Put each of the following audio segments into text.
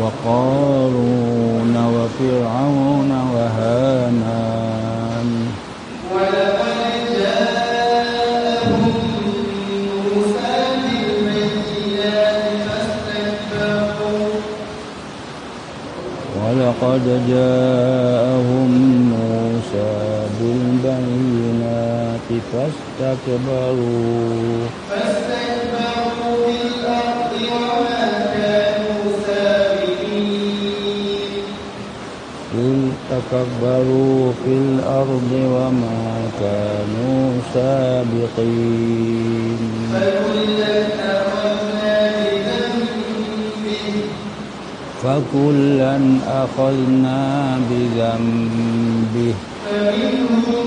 وقارون وفرعون وهامان. ولقد جاءهم موسى بالبينات فاستكبروا. ولقد جاءهم موسى بالبينات فاستكبروا تكبروا في الأرض وما كانوا سابقين. فكلا أخذنا بذنبه. فمنهم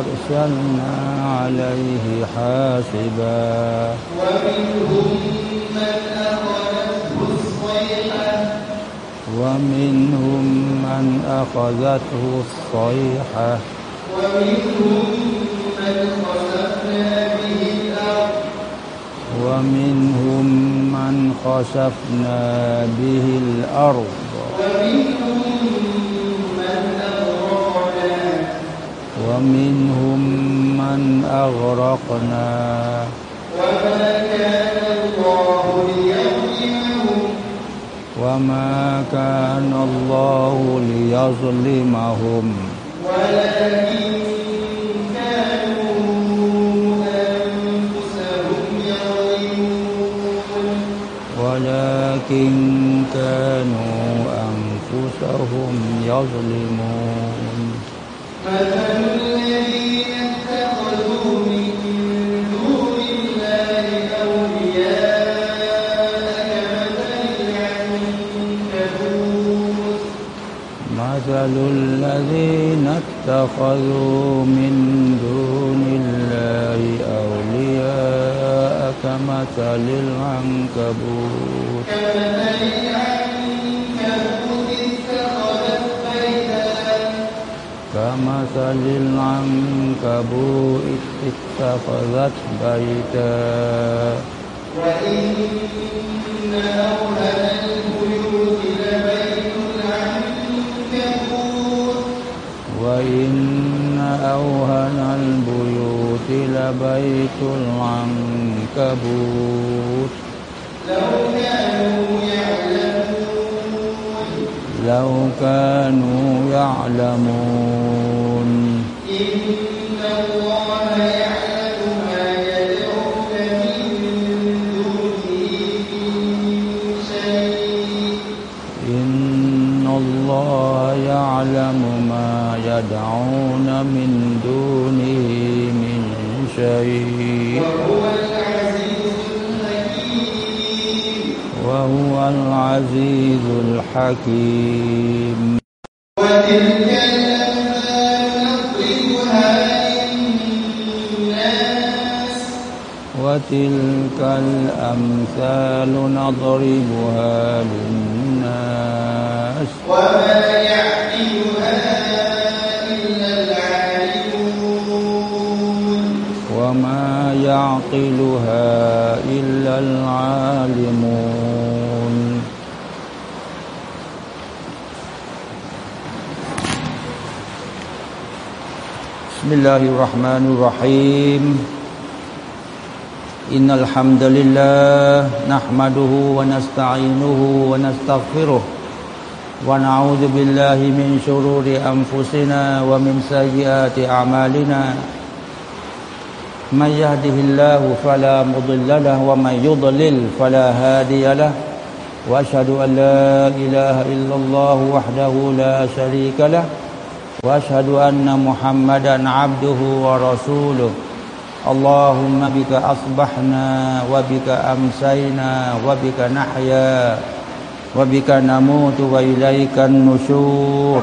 أرسلنا عليه حاسبا. ومنهم من أخذته الصيحة. ومنهم من أخذته الصيحة ومنهم من خسفنا به الأرض ومنهم من خسفنا به الأرض ومنهم من أغرقنا ومنهم من أغرقنا. وما كان الله ليظلمهم. وما كان الله ليظلمهم ولكن كانوا أنفسهم يظلمون ولكن كانوا أنفسهم يظلمون. مثل الذين اتخذوا من دون الله أولياء كمثل العنكبوت. كمثل العنكبوت اتخذت بيتا. وإن وإن أوهن البيوت لبيت العنكبوت. لو كانوا يعلمون. لو كانوا يعلمون إن الله يعلم ما يدعون من دونه من شيء إن الله يعلم يدعون من دونه من شيء. وهو العزيز الحكيم. وتلك وتلك الأمثال نضربها للناس. وما يعقلها يعقلها إلا العالمون. بسم الله الرحمن الرحيم. إن الحمد لله نحمده ونستعينه ونستغفره ونعوذ بالله من شرور أنفسنا ومن سيئات أعمالنا. من يهده الله فلا مضل له ومن يضلل فلا هادي له وأشهد أن لا إله إلا الله وحده لا شريك له وأشهد أن محمدا عبده ورسوله اللهم بك أصبحنا وبك أمسينا وبك نحيا وبك نموت وإليك النشور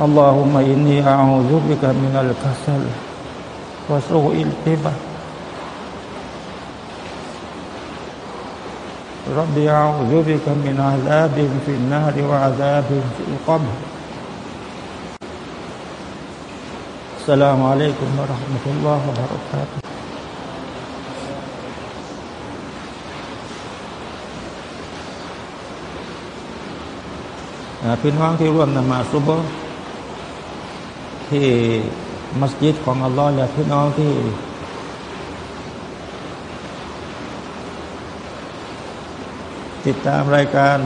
اللهم إني أعوذ بك من الكسل وسوء الهبة ربي أعوذ بك من عذاب في النار وعذاب في القبر. السلام عليكم ورحمة الله وبركاته. في ที่มัสยิดของอัลลอฮ์และพี่น้องที่ ติดตามรายการ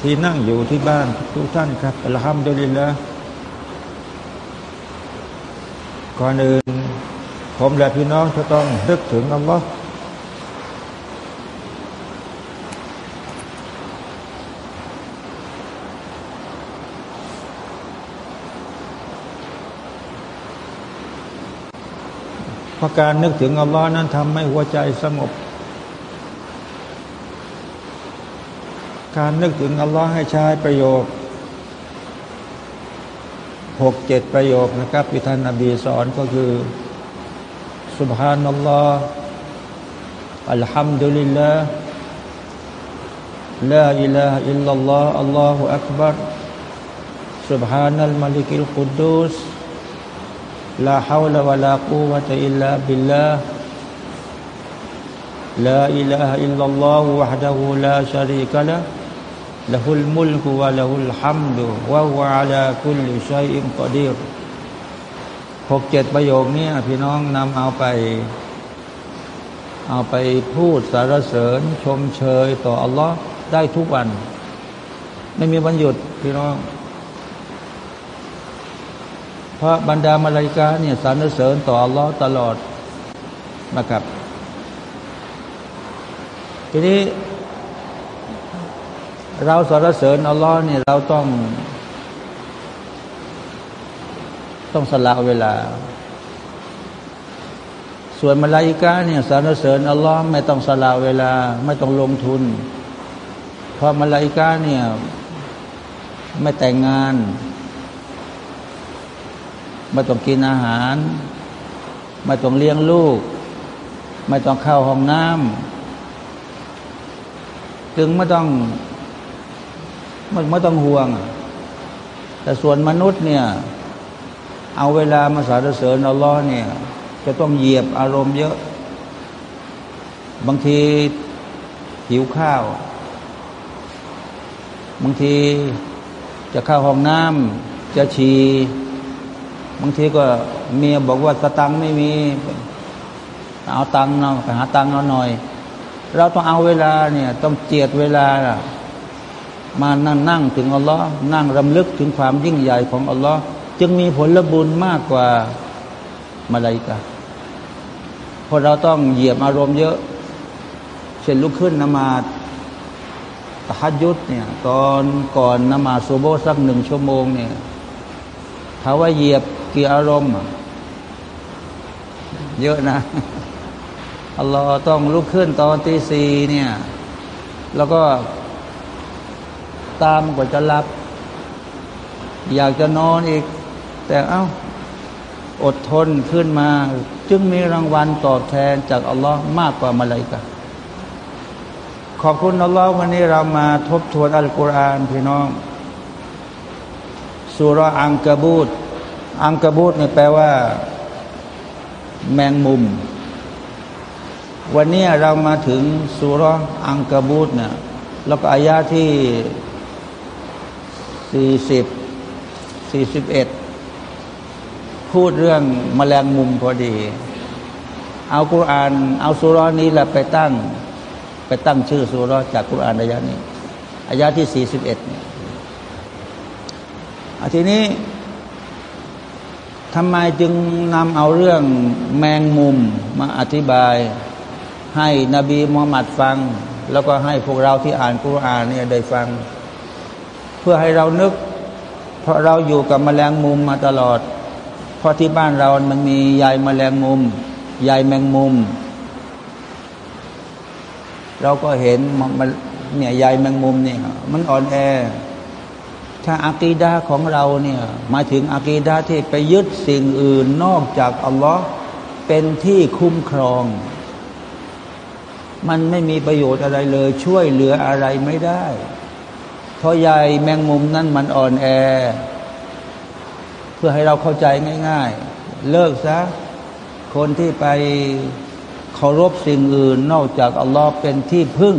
ที่นั่งอยู่ที่บ้านทุกท่านครับอัลฮัมดุลิลละก่อนอื่น ผมและพี่น้องจะต้องนึกถึงอัลลอฮ์ ราะการนึกถึงอัลลอฮ์นั้นทำให้หัวใจสงบ การนึกถึงอัลลอฮ์ให้ใช้ประโยคหกเจ็ดประโยคนะครับที่ท่านนบีสอนก็คือ سبحان الله الحمد لله لا إله إلا الله الله أكبر سبحان الملك القدوس لا حول ولا قوة إلا بالله لا إله إلا الله وحده لا شريك له له الملك وله الحمد وهو على كل شيء قدير หกเจ็ดประโยคนี้พี่น้องนำเอาไป เอาไปพูดสารเสริญชมเชยต่ออัลลอฮ์ได้ทุกวัน ไม่มีวันหยุดพี่น้อง พราะบรรดามาลายกาเนี่ยสรรเสริญต่ออัลลอฮ์ตลอดนะครับ ทีนี้ เราสรรเสริญอัลลอฮ์เนี่ยเราต้อง ต้องสละเวลา ส่วนมาลายิกาเนี่ยสรรเสริญอัลลอฮ์ไม่ต้องสละเวลา ไม่ต้องลงทุน เพราะมาลายิกาเนี่ยไม่แต่งงาน ไม่ต้องกินอาหาร ไม่ต้องเลี้ยงลูก ไม่ต้องเข้าห้องน้ำจึงไม่ต้องไม่ไม่ต้องห่วง แต่ส่วนมนุษย์เนี่ย เอาเวลามาสรรเสริญอัลลอฮ์เนี่ย จะต้องเหยียบอารมณ์เยอะ บางทีหิวข้าว บางทีจะเข้าห้องน้ำจะฉี่ บางทีก็เมียบอกว่าสตังไม่มี เอาตังเนาะไปหาตังเอาหน่อย เราต้องเอาเวลาเนี่ย ต้องเจียดเวลามานั่งนั่งถึงอัลลอฮ์นั่งรำลึกถึงความยิ่งใหญ่ของอัลลอฮ์จึงมีผลบุญมากกว่ามาลายกาเพราะเราต้องเหยียบอารมณ์เยอะเช่นลุกขึ้นนมาตะฮัดยุดเนี่ยตอนก่อนนมาซูโบสักหนึ่งชั่วโมงเนี่ยถ้าว่าเหยียบ กี่อารมณ์เยอะนะอัลลอฮ์ต้องลุกขึ้นตอนตีสี่เนี่ย แล้วก็ตามกว่าจะรับ อยากจะนอนอีก แต่เอา้า อดทนขึ้นมา จึงมีรางวัลตอบแทนจากอัลลอฮ์มากกว่ามาเลยกะขอบคุณอัลลอฮ์วันนี้เรามาทบทวนอัลกุรอานพี่น้องสุรอังกบูต อังกบูตเนี่ยแปลว่า แมงมุม วันนี้เรามาถึงสุรอังกบูตเนี่ยแล้วก็อายาที่สี่สิบสี่สิบเอ็ดพูดเรื่องมแมลงมุมพอดี เอากุราน เอาสุรนี้แหละไปตั้ง ไปตั้งชื่อสุรจากกุรานอายะนี้อายะที่สี่สิบเอ็ดทีนี้ ทำไมจึงนำเอาเรื่องแมงมุมมาอธิบาย ให้นบีมุฮัมมัดฟัง แล้วก็ให้พวกเราที่อ่านกุรานเนี่ยได้ฟัง เพื่อให้เรานึก เพราะเราอยู่กับแมลงมุมมาตลอด เพราะที่บ้านเรามันมีใยแมลงมุมใยแมงมุม เราก็เห็นมันเนี่ยใยแมงมุมเนี่ยมันอ่อนแอ ถ้าอากีดาของเราเนี่ยมาถึงอากีดาที่ไปยึดสิ่งอื่นนอกจากอัลลอฮ์เป็นที่คุ้มครอง มันไม่มีประโยชน์อะไรเลย ช่วยเหลืออะไรไม่ได้เพราะใยแมงมุมนั่นมันอ่อนแอ เพื่อให้เราเข้าใจง่าย ๆ เลิกซะ คนที่ไปเคารพสิ่งอื่นนอกจากอัลลอฮ์เป็นที่พึ่ง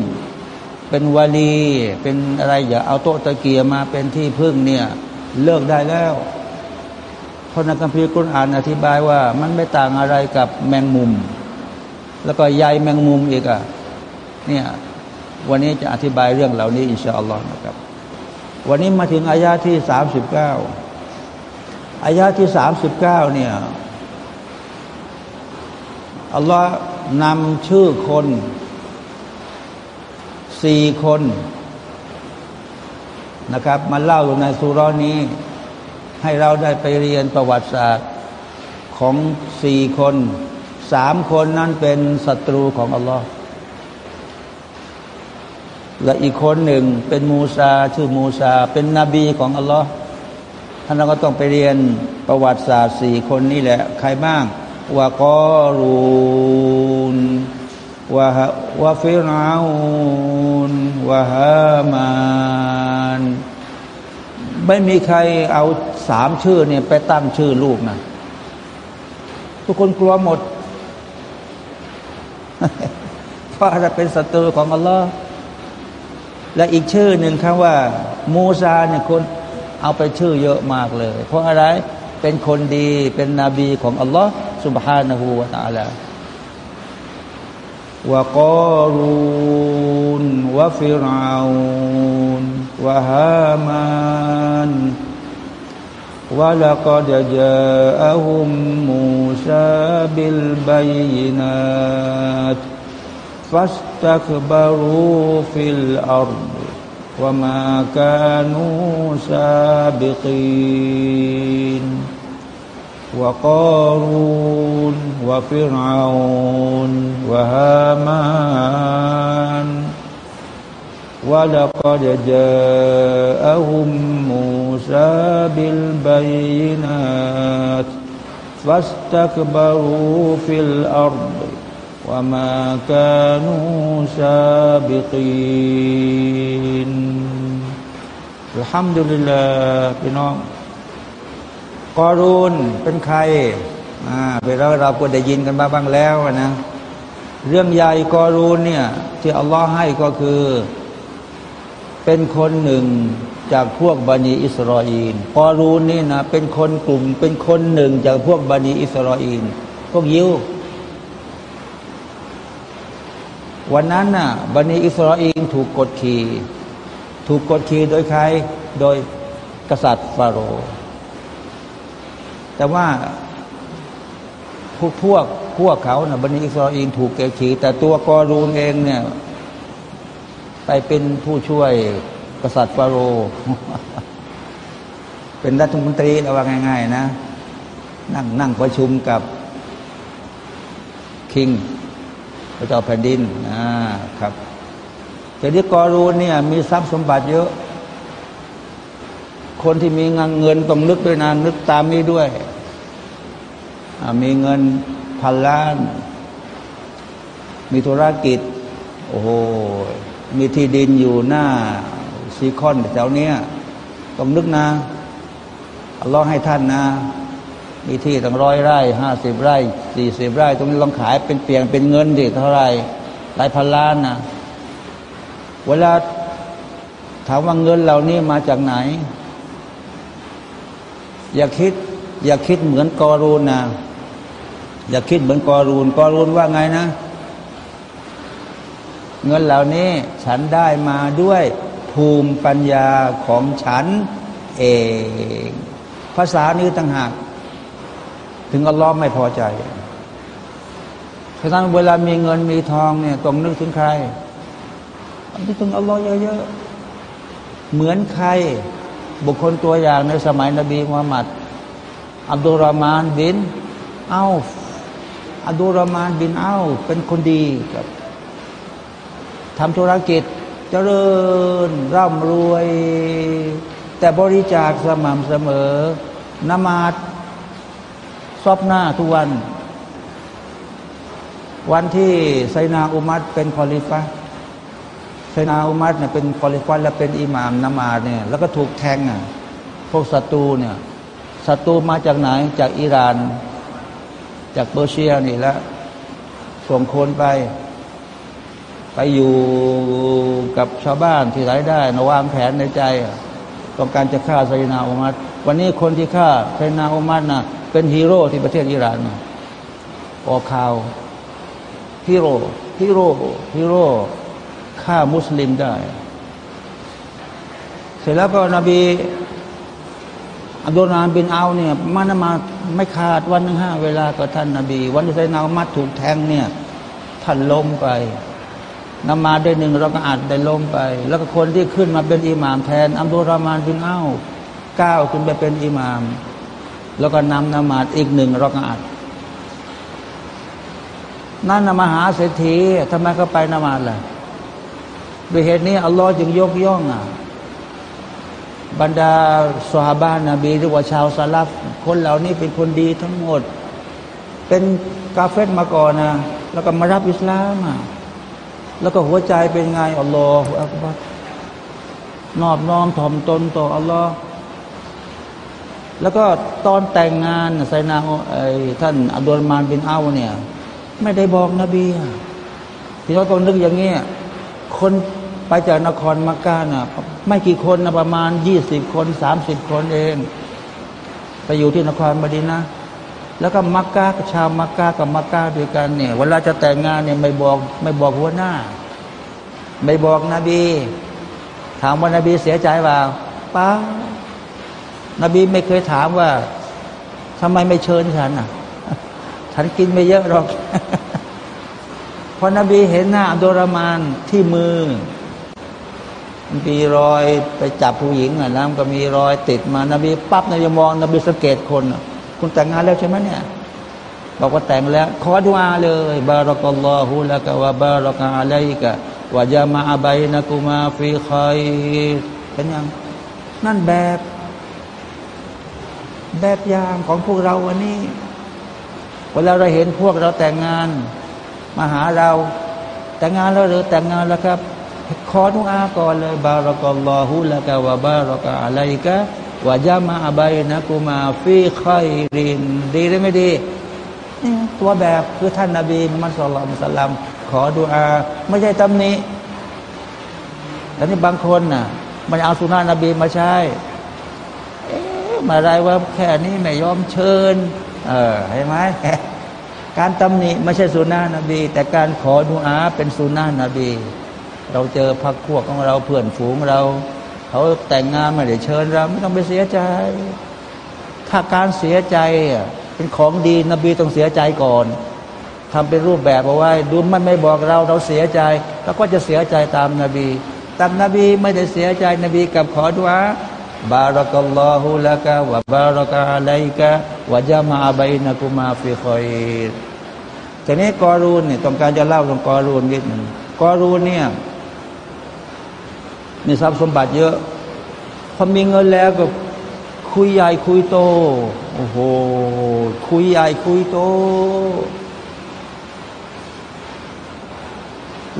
เป็นวาลี เป็นอะไรอย่าเอาโต๊ะตะเกียมาเป็นที่พึ่งเนี่ย เลิกได้แล้วเพราะนักคัมภีร์กุรอานอธิบายว่า มันไม่ต่างอะไรกับแมงมุม แล้วก็ใยแมงมุมอีกอะเนี่ยวันนี้จะอธิบายเรื่องเหล่านี้อินชาอัลลอฮ์นะครับ วันนี้มาถึงอายาที่สามสิบเก้าอายาที่สามสิบเก้าเนี่ยอัลลอฮ์นำชื่อคน สี่คนนะครับ มาเล่าอยู่ในสุรานี้ ให้เราได้ไปเรียนประวัติศาสตร์ของสี่คนสามคนนั้นเป็นศัตรูของอัลลอฮ์และอีกคนหนึ่งเป็นมูซาชื่อมูซา เป็นนบีของอัลลอฮ์ท่านเราก็ต้องไปเรียนประวัติศาสตร์สี่คนนี้แหละ ใครบ้างวากอรูน วะวะฟิราอูนวะฮามานไม่มีใครเอาสามชื่อเนี่ยไปตั้งชื่อลูกนะทุกคนกลัวหมดเพราะจะเป็นศัตรูของอัลลอฮ์และอีกชื่อหนึ่งคำว่า มูซาเนี่ยคนเอาไปชื่อเยอะมากเลย เพราะอะไรเป็นคนดีเป็นนบีของอัลลอฮ์ سبحانه และ تعالى وقارون وفرعون وهامان ولقد جاءهم موسى بالبينات فاستكبروا في الأرض وما كانوا سابقين وقارون وفرعون وهامان ولقد جاءهم موسى بالبينات فاستكبروا في الأرض وما كانوا سابقين الحمد لله พี่น้อง กอรูนเป็นใครอ่าไปเราเราก็ได้ยินกันมาบ้างแล้วนะ เรื่องใหญ่กอรูนเนี่ยที่อัลลอฮ์ให้ก็คือ เป็นคนหนึ่งจากพวกบันิอิสราเอลกอรูนนี่นะเป็นคนกลุ่ม เป็นคนหนึ่งจากพวกบันิอิสราเอลพวกยิววันนั้นน่ะบันิอิสราเอลถูกกดขี่ ถูกกดขี่โดยใคร โดยกษัตริย์ฟาโรห์ แต่ว่าพวกพวกพวกเขานะ่ะบันิอิสราเอลถูกเกขี่แต่ตัวกอรูนเองเนี่ย ไปเป็นผู้ช่วยกษัตริย์ฟาโรห์เป็นรัฐมนตรีแล้วว่าง่าย ๆ นะ นั่งนั่งประชุมกับคิงพระเจ้าแผ่นดินอ่าครับแต่ที่กอรูนเนี่ยมีทรัพย์สมบัติเยอะ คนที่มีเงินต้องนึกด้วยนะนึกตามนี้ด้วย มีเงินพันล้าน มีธุรกิจ โอ้โห มีที่ดินอยู่หน้าซีคอนแถวเนี้ยต้องนึกนะอัลลอฮ์ให้ท่านนะ มีที่ตั้งร้อยไร่ห้าสิบไร่สี่สิบไร่ ตรงนี้ลองขายเป็นเปลี่ยนเป็นเงินดิเท่าไรหลายพันล้านนะ เวลาถามว่าเงินเหล่านี้มาจากไหน อย่าคิด อย่าคิดเหมือนกอรูนนะอย่าคิดเหมือนกอรูน กอรูนว่าไงนะ เงินเหล่านี้ฉันได้มาด้วยภูมิปัญญาของฉันเอง ภาษานี้ต่างหาก ถึงอัลลอฮ์ไม่พอใจเพราะฉะนั้นเวลามีเงินมีทองเนี่ยต้องนึกถึงใครนึกถึงอัลลอฮ์เยอะๆเหมือนใคร บุคคลตัวอย่างในสมัยนบีมุฮัมมัดอับดุลรามานบินเอาอับดุลเราะห์มานบินเอาฟ์เป็นคนดีครับทำธุรกิจเจริญร่ำรวย แต่บริจาคสม่ำเสมอนมาดซอฟหน้าทุกวัน วันที่ไซนาอุมัรเป็นคอลีฟะฮ์ ไซนาอุมัรเนี่ยเป็นคอลีฟะฮ์และเป็นอิหมามนมาดเนี่ยแล้วก็ถูกแทงอะพวกศัตรูเนี่ยศัตรูมาจากไหนจากอิหร่าน จากเปอร์เซียนี่แล้วส่งคนไป ไปอยู่กับชาวบ้านที่ไหนได้นะวางแผนในใจต้องการจะฆ่าไซนาอุมัรวันนี้คนที่ฆ่าไซนาอุมัรนะเป็นฮีโร่ที่ประเทศอิหร่านออกข่าวฮีโร่ฮีโร่ฮีโร่ ฆ่ามุสลิมได้ เสร็จแล้วก็นบีอับดุลรามบินเอาเนี่ยมานมาไม่ขาดวันหนึ่งห้าเวลากับท่านนาบี วันที่ไซนามัดถูกแทงเนี่ยท่านล้มไปนมาได้หนึ่งเราก็อาจได้ล้มไป แล้วก็คนที่ขึ้นมาเป็นอิหมามแทน อับดุลรามานบินเอาก้าวขึ้นไปเป็นอิหมาม แล้วก็นำนมาดอีกหนึ่งเราก็อาจนั่นนมหาเศรษฐีทำไมเขาไปนมาดล่ะ ด้วยเหตุนี้อัลลอฮ์จึงยกย่องอะบรรดาสหบ้านนบีหรือว่าชาวซาลับคนเหล่านี้เป็นคนดีทั้งหมด เป็นกาเฟตมาก่อนนะแล้วก็มารับอิสลามอะแล้วก็หัวใจเป็นไงอัลลอฮฺอักบัรนอบน้อมถ่อมตนต่ออัลลอฮ์แล้วก็ตอนแต่งงานไซนาไอ้ท่านอับดุลมานบินเอาเนี่ย ไม่ได้บอกนบีที่เราต้องนึกอย่างเงี้ยคน ไปจากนครมักกะนะไม่กี่คนนะประมาณยี่สิบคนสามสิบคนเอง ไปอยู่ที่นครมดีนะแล้วก็มักกะชาวมักกะกับมักกะด้วยกันเนี่ย เวลาจะแต่งงานเนี่ยไม่บอกไม่บอกหัวหน้า ไม่บอกนบี ถามว่านบีเสียใจเปล่าป้านบีไม่เคยถามว่าทำไมไม่เชิญฉันอะฉันกินไม่เยอะหรอกพอนบีเห็นหน้าอับดุลรามานที่มือ มีรอยไปจับผู้หญิงอะนะก็มีรอยติดมานบีปั๊บนบีมองนบีสังเกตคน คุณแต่งงานแล้วใช่ไหมเนี่ยบอกว่าแต่งแล้ว ขอดุอาเลยบารักัลลอฮุละกะวะบารักะอะลัยกะวะจามาอับัยนะกุมาฟีคอยเป็นยังนั่นแบบ แบบอย่างของพวกเราวันนี้ เวลาเราเห็นพวกเราแต่งงาน มาหาเรา แต่งงานแล้วหรือแต่งงานแล้วครับ ขอดุอาก่อนเลยบารักัลลอฮุละกะวะบารักะอะลัยกะวะจามาบัยนะกุมาฟีคอยรินดีหรือไม่ดี ตัวแบบคือท่านนาบีมุฮัมมัดสุลลัลสลัมขอดุอา ไม่ใช่ตำหนิแต่นี่บางคนน่ะ มันเอาสุนานะนบีมาใช้มาอะไรว่าแค่นี้ไม่ยอมเชิญ เออเห็นไหมการตำหนิไม่ใช่สุนานะนบี แต่การขอดุอาเป็นสุนานะนบี เราเจอพักพวกของเราเพื่อนฝูงเรา เขาแต่งงานมาเดี๋ยวเชิญเราไม่ต้องไปเสียใจ ถ้าการเสียใจเป็นของดีนบีต้องเสียใจก่อนทำเป็นรูปแบบเอาไว้ ดูมันไม่บอกเราเราเสียใจเราก็จะเสียใจตามนาบีตามนบีไม่ได้เสียใจนบีกับขอดุอาบารักัลลอฮุละกะวะบารักะอะลัยกะวะจามาบัยนะกุมาฟิคอยทีนี้กอรูนเนี่ยต้องการจะเล่าเรื่องกอรูนนิดหนึ่งกอรูนเนี่ย มีทรัพย์สมบัติเยอะ พอมีเงินแล้วก็คุยใหญ่คุยโต โอ้โห คุยใหญ่คุยโต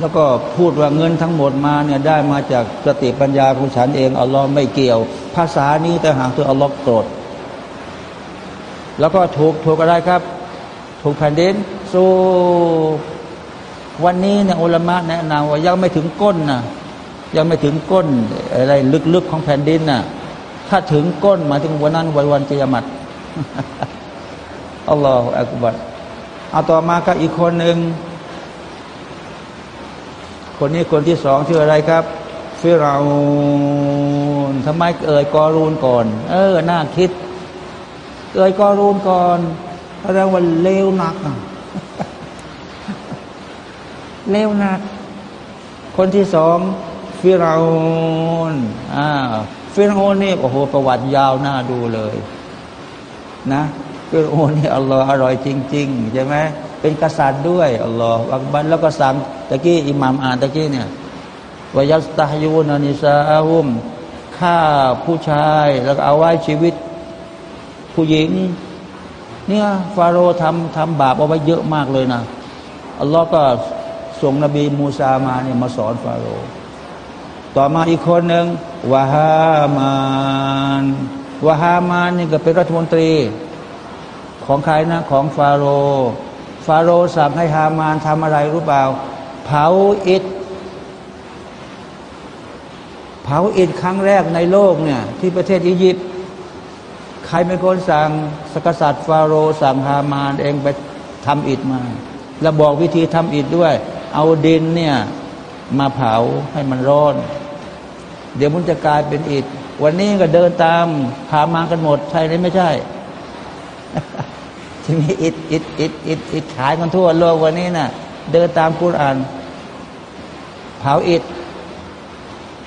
แล้วก็พูดว่าเงินทั้งหมดมาเนี่ยได้มาจากสติปัญญาของฉันเองอัลลอฮ์ไม่เกี่ยว ภาษานี้แต่หากตัวอัลลอฮ์โกรธ แล้วก็ถูกถูกอะไรครับ ถูกแผ่นดินสู้วันนี้เนี่ยอุลามะแนะนำว่ายังไม่ถึงก้นนะ ยังไม่ถึงก้นอะไรลึกๆของแผ่นดินน่ะ ถ้าถึงก้นมาถึงวันนั้นวันวันจะยมัดอัลลอฮฺอักบัรเอาต่อมาก็อีกคนหนึ่ง คนนี้คนที่สองชื่ออะไรครับฟิราอูนทำไมเอ่ยกอรูนก่อน เออ น่าคิด เอ่ยกอรูนก่อนแสดงว่าเลวหนักเลวหนัก คนที่สอง ฟิราอนอ่าฟิรอนนี่โอ้โหประวัติยาวน้าดูเลย นะฟิรอนี่อัลลอฮ์อร่อยจริงๆใช่ไหมเป็นกษัตริย์ด้วยอัลลอฮ์อักบันแล้วก็สั่งตะกี้อิหมามอ่านตะกี้เนี่ยวายัสตายูนานิซาอาฮุมฆ่าผู้ชายแล้วก็เอาไว้ชีวิต ผู้หญิง เนี่ยฟาโรห์ทำทำบาปเอาไว้เยอะมากเลยนะอัลลอฮ์ก็ส่งนบีมูซามาเนี่ยมาสอนฟาโรห์ ต่อมาอีกคนหนึ่งวาฮามานวาฮามานนี่ก็เป็นรัฐมนตรี ของใครนะของฟาโรฟาโรสั่งให้ฮามานทำอะไรรู้เปล่า เผาอิฐเผาอิฐครั้งแรกในโลกเนี่ยที่ประเทศอียิปต์ใครเป็นคนสั่งสกษัตริย์ฟาโรสั่งฮามานเองไปทำอิฐมา แล้วบอกวิธีทำอิฐด้วย เอาดินเนี่ย มาเผาให้มันร้อน เดี๋ยวมันจะกลายเป็นอิฐวันนี้ก็เดินตามหามากันหมด ใช่หรือไม่ใช่ที่มีอิฐอิฐอิฐอิฐอิฐขายกันทั่วโลกวันนี้นะ่ะ เดินตามคุรานเผาอิฐ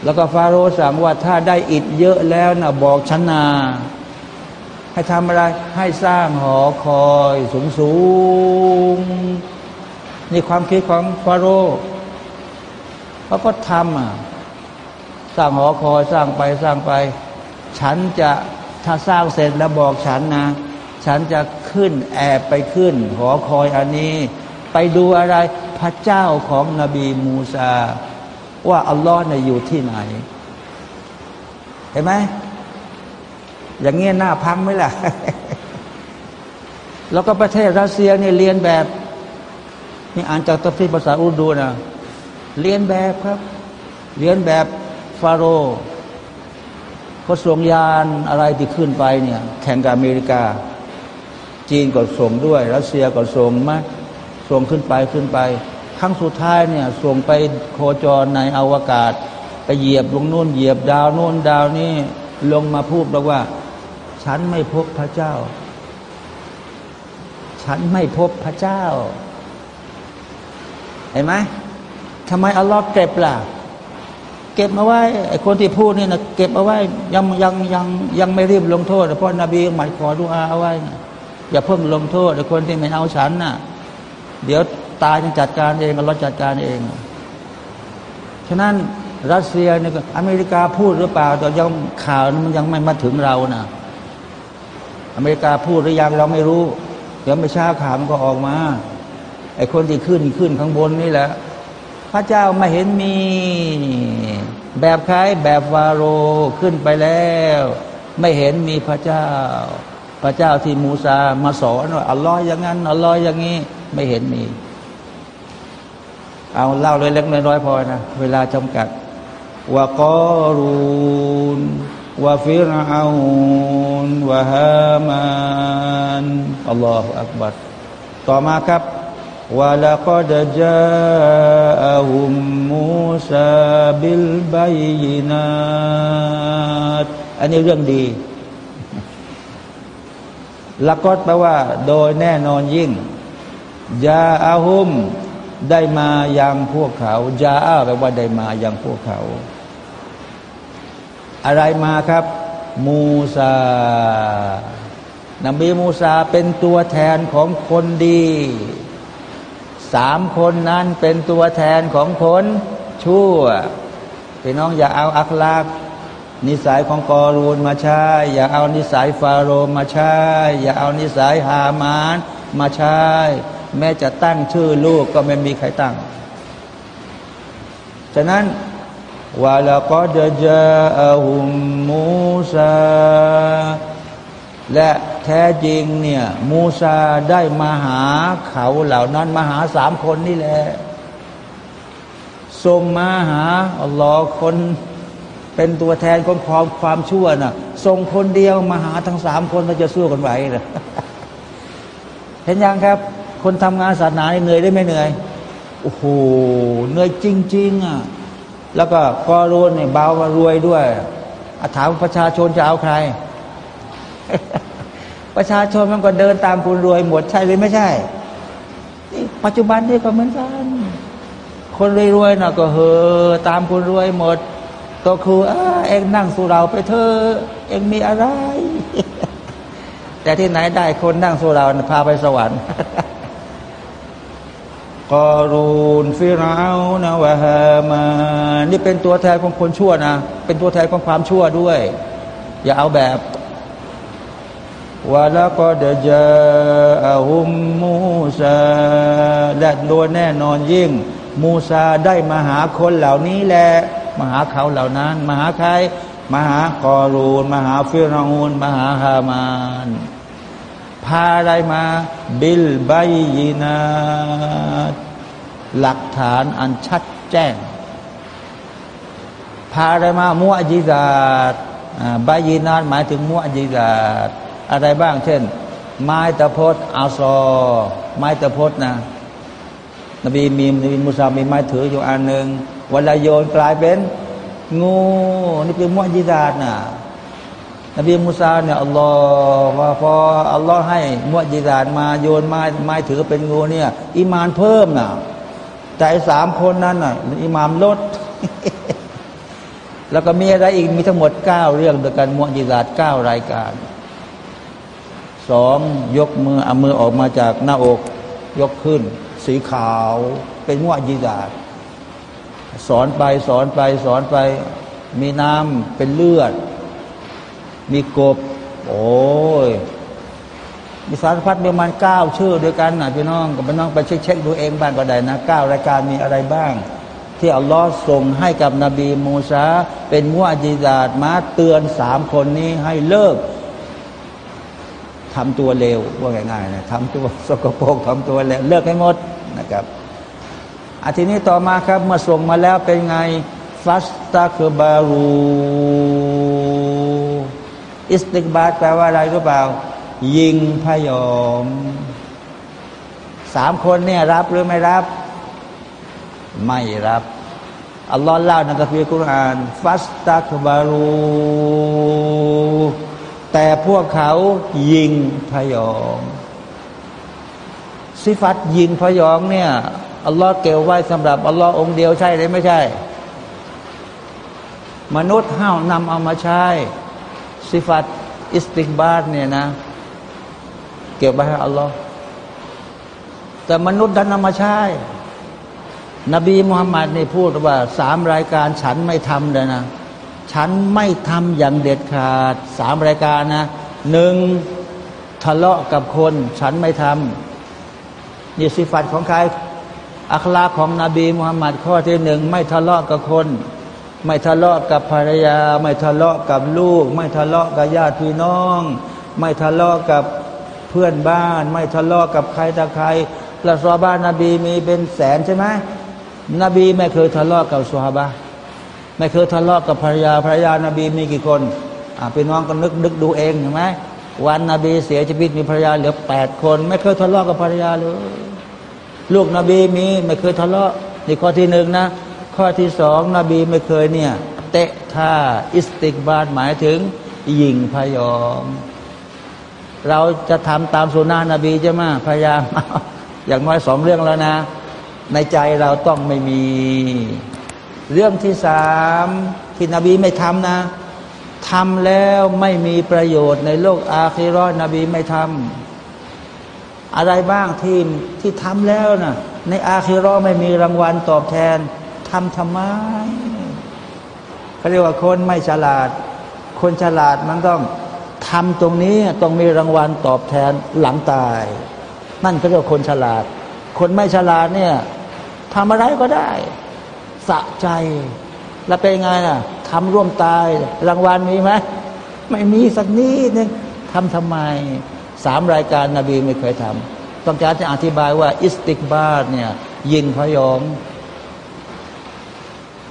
แล้วก็ฟาโรห์สั่งว่าถ้าได้อิฐเยอะแล้วนะบอกฉันนาให้ทำอะไรให้สร้างหอคอยสูงสูงนี่ความคิดของฟาโรห์ เขาก็ทำอะสร้างหอคอยสร้างไปสร้างไป ฉันจะถ้าสร้างเสร็จแล้วบอกฉันนะ ฉันจะขึ้นแอบไปขึ้น หอคอยอันนี้ ไปดูอะไรพระเจ้าของนบีมูซา ว่าอัลลอฮ์เนี่ยอยู่ที่ไหน เห็นไหมอย่างเงี้ยหน้าพังไหมล่ะ แล้วก็ประเทศรัสเซียเนี่ยเรียนแบบ นี่อ่านจากตัฟซีภาษาอุดูนะ เรียนแบบครับเรียนแบบฟาโรห์เขาส่งยานอะไรที่ขึ้นไปเนี่ยแข่งกับอเมริกา จีนก็ส่งด้วย รัสเซียก็ส่งมาส่งขึ้นไปขึ้นไป ครั้งสุดท้ายเนี่ยส่งไปโคจรในอวกาศ ไปเหยียบลงนู่นเหยียบดาวนู่นดาวนี่ลงมาพูดบอกว่า ฉันไม่พบพระเจ้า ฉันไม่พบพระเจ้า เห็นไหม ทำไมอัลลอฮ์เก็บล่ะ เก็บมาไว้ไอ้คนที่พูดนี่นะเก็บเอาไว้ยังยังยังยังไม่รีบลงโทษเพราะนบีหมายขอดุอาเอาไว้นะอย่าเพิ่งลงโทษไอ้คนที่ไม่เอาฉันน่ะ เดี๋ยวตายจะจัดการเองอัลลอฮ์จัดการเองฉะนั้นรัสเซียเนี่ยอเมริกาพูดหรือเปล่าแต่ยังข่าวมันยังไม่มาถึงเรานะอเมริกาพูดหรือยังเราไม่รู้ เดี๋ยวไม่ช้าข่าวมันก็ออกมาไอ้คนที่ขึ้นขึ้นข้างบนนี่แหละ พระเจ้าไม่เห็นมี แบบคล้ายแบบวาโรขึ้นไปแล้ว ไม่เห็นมีพระเจ้า พระเจ้าที่มูซามาสอนว่าอัลลอฮ์อย่างนั้นอัลลอฮ์อย่างนี้ ไม่เห็นมี เอาเล่าเลยเล็กน้อยพอนะเวลาจำกัดวะกอรูนวะฟิรอาอนวะฮามานอัลลอฮฺอักบัรต่อมาครับ ولقد جاءهم موسى بالبينات อันนี้เรื่องดีละกดแปลว่า โดยแน่นอนยิ่งยาอาหุม ได้มายังพวกเขายาอาแปลว่าได้มายังพวกเขา อะไรมาครับ มูซานบีมูซาเป็นตัวแทนของคนดี สามคนนั้นเป็นตัวแทนของคนชั่วพี่น้องอย่าเอาอัคลากนิสัยของกอรูนมาใช้ อย่าเอานิสัยฟาโรมาใช้ อย่าเอานิสัยฮามานมาใช้ แม้จะตั้งชื่อลูกก็ไม่มีใครตั้ง ฉะนั้นวาลก็จะจอหุมมูซาและ แท้จริงเนี่ยมูซาได้มาหาเขาเหล่านั้นมาหาสามคนนี่แหละส่งมาหาอัลลอฮ์คนเป็นตัวแทนของความความชั่วน่ะส่งคนเดียวมาหาทั้งสามคนมันจะสู้กันไหวเหรอเห็นยังครับ คนทำงานศาสนาเหนื่อยได้ไม่เหนื่อยโอ้โหเหนื่อยจริง ๆอะแล้วก็กอรุนเนี่ยเบามารวยด้วยอาถามประชาชนจะเอาใคร ประชาชนมันก็เดินตามคนรวยหมดใช่หรือไม่ใช่ ปัจจุบันนี่ก็เหมือนกัน คนรวยๆน่ะก็เฮอตามคนรวยหมดตัวครูเอ็งนั่งสุราไปเถอะเอ็งมีอะไร แต่ที่ไหนได้คนนั่งสุราพาไปสวรรค์กอรูนฟิราวนวะฮามานี่เป็นตัวแทนของคนชั่วนะ เป็นตัวแทนของความชั่วด้วย อย่าเอาแบบ วะละก็เดจอาอุมมูซาและโดยแน่นอนยิ่ง มูซาได้มาหาคนเหล่านี้แหละมาหาเขาเหล่านั้น มาหาใครมาหากอรูนมาหาฟิรอูนมาหาฮามานพาอะไรมา บิลบายยินาหลักฐานอันชัดแจ้ง พาอะไรมามุอจิซาตบายีนาหมายถึงมุอจิซาต อะไรบ้าง เช่น ไม้ตะพดอาซอ ไม้ตะพดนะ นบีมีนบีมุสามีไม้ถืออยู่อันหนึ่งเวลาโยนกลายเป็นงูนี่เป็นมุอจิซาตนะนบีมุสาเนี่ยอัลลอฮ์ว่าพออัลลอฮ์ให้มุอจิซาตมาโยนไม้ไม้ถือเป็นงูเนี่ยอิมานเพิ่มนะแต่สามคนนั้นน่ะอิมามลด แล้วก็มีอะไรอีกมีทั้งหมดเก้าเรื่องโดยการมุอจิซาตเก้ารายการ สองยกมือเอามือออกมาจากหน้าอก ยกขึ้น สีขาวเป็นมุอจิซาตสอนไปสอนไปสอนไป มีน้ำเป็นเลือด มีกบ โอ้ยมีสารพัดประมาณเก้าชื่อด้วยกันนะพี่น้องกับพี่น้องไปเช็คเช็คดูเองบ้างก็ได้นะเก้ารายการมีอะไรบ้าง ที่อัลลอฮ์ส่งให้กับนบีมูซาเป็นมุอจิซาตมาเตือนสามคนนี้ให้เลิก ทำตัวเลวว่าง่ายๆนะทำตัวสกปรกทำตัวเลวเลิกให้หมดนะครับอาทีนี้ต่อมาครับเมื่อส่งมาแล้วเป็นไงฟัสตาคือบารูอิสติกบาตแปลว่าอะไรรู้เปล่า ยิงพยอมสามคนเนี่ยรับหรือไม่รับ ไม่รับอัลลอฮ์เล่าในกัมภีร์กุราน ฟัสตักบารู แต่พวกเขายิงพยองสิฟัตยิงพยองเนี่ยอัลลอฮ์เกี่ยวไว้สำหรับอัลลอฮ์องเดียวใช่หรือไม่ใช่ มนุษย์ห้าวนำเอามาใช้สิฟัตอิสติกบาร์เนี่ยนะ เกี่ยวไว้ให้อัลลอฮ์แต่มนุษย์ดันนำมาใช้นบีมุฮัมมัดนี่พูดว่าสามรายการฉันไม่ทำเลยนะ ฉันไม่ทำอย่างเด็ดขาดสามรายการนะหนึ่งทะเลาะกับคน ฉันไม่ทำนี่สิฟัตของใครอัคลาของนบีมุฮัมมัดข้อที่หนึ่งไม่ทะเลาะกับคน ไม่ทะเลาะกับภรรยา ไม่ทะเลาะกับลูก ไม่ทะเลาะกับญาติพี่น้อง ไม่ทะเลาะกับเพื่อนบ้าน ไม่ทะเลาะกับใครตะใครละซอบ้านนบีมีเป็นแสนใช่ไหมนบีไม่เคยทะเลาะกับซอฮาบะ ไม่เคยทะเลาะกับภรรยาภรรยานาบีมีกี่คนอ่าพี่น้องก็นึกนึกดูเองใช่ไหมวันนบีเสียชีวิตมีภรรยาเหลือแปดคน ไม่เคยทะเลาะกับภรรยาเลยลูกนบีมีไม่เคยทะเลาะนี่ข้อที่หนึ่งนะ ข้อที่สองนบีไม่เคยเนี่ย เตะท่าอิสติกบาดหมายถึงยิงพยอง เราจะทำตามสุนานะบีใช่ไหมพยายามอย่างน้อยสองเรื่องแล้วนะ ในใจเราต้องไม่มี เรื่องที่สามที่นบีไม่ทำนะทำแล้วไม่มีประโยชน์ในโลกอาคิรอนบีไม่ทำอะไรบ้างที่ที่ทำแล้วนะในอาคิรอไม่มีรางวัลตอบแทนทำทำไมเขาเรียกว่าคนไม่ฉลาด คนฉลาดมันต้องทำตรงนี้ต้องมีรางวัลตอบแทนหลังตาย นั่นเขาเรียกว่าคนฉลาด คนไม่ฉลาดเนี่ยทำอะไรก็ได้ สะใจ แล้วเป็นไงล่ะทำร่วมตาย รางวัลมีไหมไม่มีสักนิดนึงทำทำไมสามรายการนาบีไม่เคยทำต้องการจะอธิบายว่า อิสติกบาร์เนี่ยยิงพยอง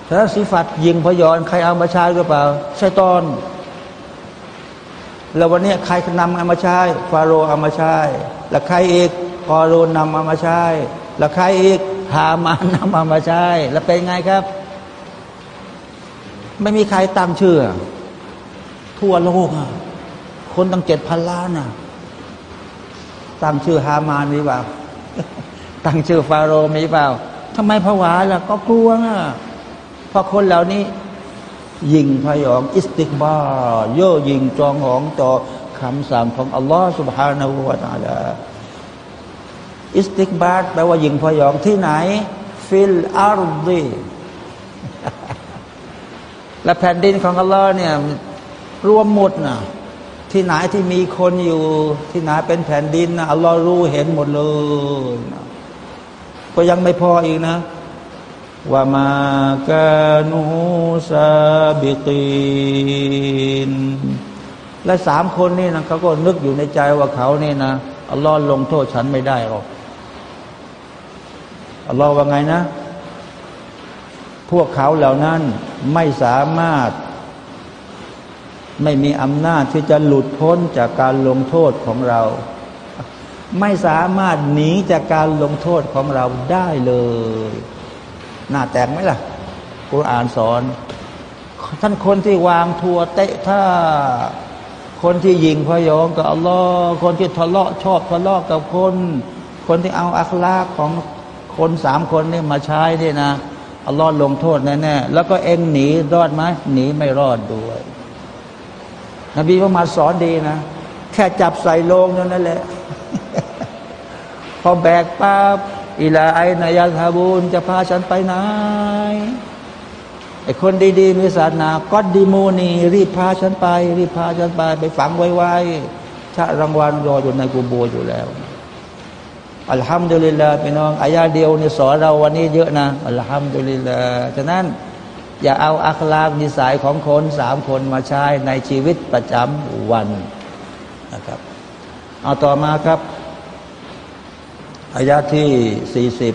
ถ้าสิฟัตยิงพยองใครเอามาใช้หรือเปล่าใช่ตอน แล้ววันนี้ใครนำเอามาใช้ฟาโรเอามาใช้แล้วใครอีกฟาโรนำเอามาใช้แล้วใครอีก หามานำมามาใช้แล้วเป็นไงครับ ไม่มีใครตั้งชื่อ ทั่วโลกอ่ะคนตั้งเจ็ดพันล้านอ่ะตั้งชื่อฮามานมีเปล่าตั้งชื่อฟาโรห์มีเปล่าทำไมผวาล่ะ ก็กลัวอ่ะเพราะคนเหล่านี้ ยิงพยอง อิสติกบาโย่ยิงจองหองต่อคำสั่งของอัลลอฮ์ سبحانه และ تعالى อิสติกบาแปลว่ายิงพยองที่ไหน ฟิลอาร์ดีและแผ่นดินของอัลลอฮ์เนี่ยรวมหมดนะที่ไหนที่มีคนอยู่ ที่ไหนเป็นแผ่นดินนะอัลลอฮ์รู้เห็นหมดเลยนะก็ยังไม่พออีกนะว่ามากานูซาบิกีนและสามคนนี่นะเขาก็นึกอยู่ในใจว่าเขานี่นะอัลลอฮ์ลงโทษฉันไม่ได้หรอก อัลลอฮ์ว่าไงนะ พวกเขาเหล่านั้นไม่สามารถ ไม่มีอำนาจที่จะหลุดพ้นจากการลงโทษของเรา ไม่สามารถหนีจากการลงโทษของเราได้เลยหน้าแตกไหมล่ะกุรอานสอน ท่านคนที่วางทัวเตะถ้าคนที่ยิงพยองกับอัลลอฮ์คนที่ทะเลาะชอบทะเลาะกับคน คนที่เอาอัคลาของ คนสามคนนี่มาใช้เนี่ยนะอัลลอฮ์ลงโทษแน่ๆแล้วก็เองหนีรอดไหมหนีไม่รอดด้วย นบีก็มาสอนดีนะ แค่จับใส่ลงนั่นแหละ พอแบกปั๊บอิลาไอนายาทาบูนจะพาฉันไปไหนไอคนดีๆมีศาสนาก็ดีโมนีรีบพาฉันไป รีบพาฉันไป ไปฝังไว้ๆชะรางวัลรออยู่ในกูโบอยู่แล้ว อัลฮัมดุลิลลาห์พี่น้องอายาเดียวนี่สอนเราวันนี้เยอะนะอัลฮัมดุลิลลาห์ฉะนั้นอย่าเอาอัคลากนิสัยของคนสามคนมาใช้ในชีวิตประจำวันนะครับ เอาต่อมาครับอายาที่สี่สิบ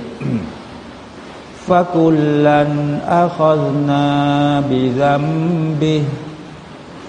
ฟะกุลลันอัคซนาบิซัมบิฮ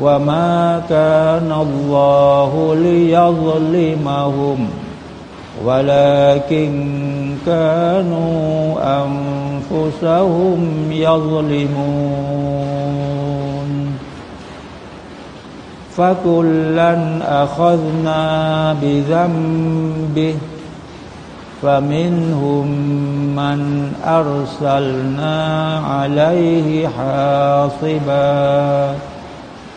وما كان الله ليظلمهم ولكن كانوا أنفسهم يظلمون فكلا أخذنا بذنبه فمنهم من أرسلنا عليه حاصبا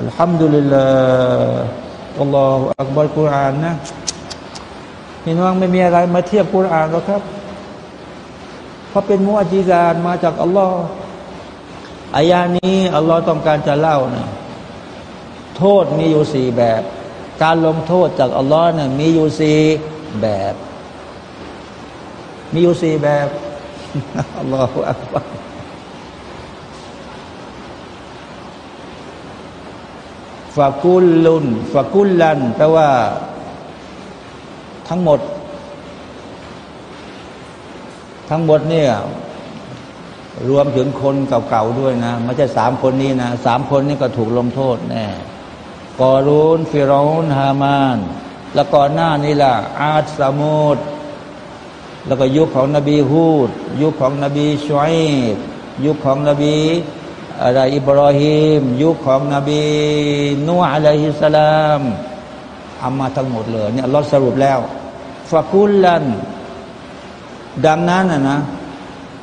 อัลฮัมดุลิลลาห์อัลลอฮฺอักบารกุรอานนะพี่น้องไม่มีอะไรมาเทียบกุรอานหรอกครับ เพราะเป็นมุอาจิซานมาจากอัลลอฮ์อายานี้อัลลอฮ์ต้องการจะเล่านะโทษมีอยู่สี่แบบ การลงโทษจากอัลลอฮ์นี่ยมีอยู่สี่แบบ มีอยู่สี่แบบอัลลอฮฺอักบาร ฟากุลลุนฟากุลลันแปลว่าทั้งหมด ทั้งหมดเนี่ยรวมถึงคนเก่าๆด้วยนะไม่ใช่สามคนนี้นะสามคนนี้ก็ถูกลงโทษแน่กอรูนฟิรอนฮามาน แล้วก่อนหน้านี้ล่ะ อาดสมุดแล้วก็ยุคของนบีฮูด ยุคของนบีชวยยุคของนบี อะไรอิบรอฮิมยุคของนบีนูอะลัยฮิสลามอามาทั้งหมดเลยเนี่ยเราสรุปแล้วฟากุลลัน ดังนั้นนะนะ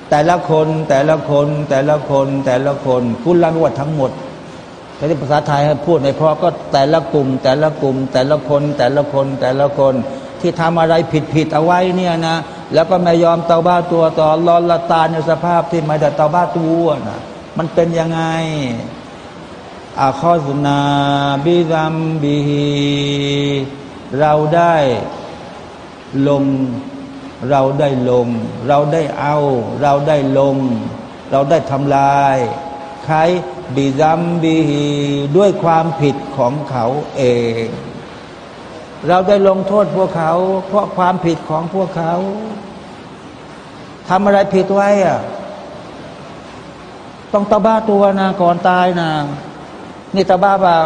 แต่ละคนแต่ละคนแต่ละคนแต่ละคนกุลลันว่าทั้งหมดแต่ที่ภาษาไทยพูดในเพราะก็แต่ละกลุ่ม แต่ละกลุ่ม แต่ละคนแต่ละคนแต่ละคน ที่ทำอะไรผิดผิดเอาไว้เนี่ยนะแล้วก็ไม่ยอมเตาบ้าตัวต่อรอนละตาในสภาพที่ไม่ได้เตาบ้าตัวนะ มันเป็นยังไงอาคอสนาบิดัมบิฮีเราได้ลง เราได้ลง เราได้เอา เราได้ลง เราได้ทำลายใครบิดัมบิฮีด้วยความผิดของเขาเอง เราได้ลงโทษพวกเขา เพราะความผิดของพวกเขาทำอะไรผิดไว้อะ ต้องตาบ้าตัวนะก่อนตายนะนี่ตาบ้าเปล่า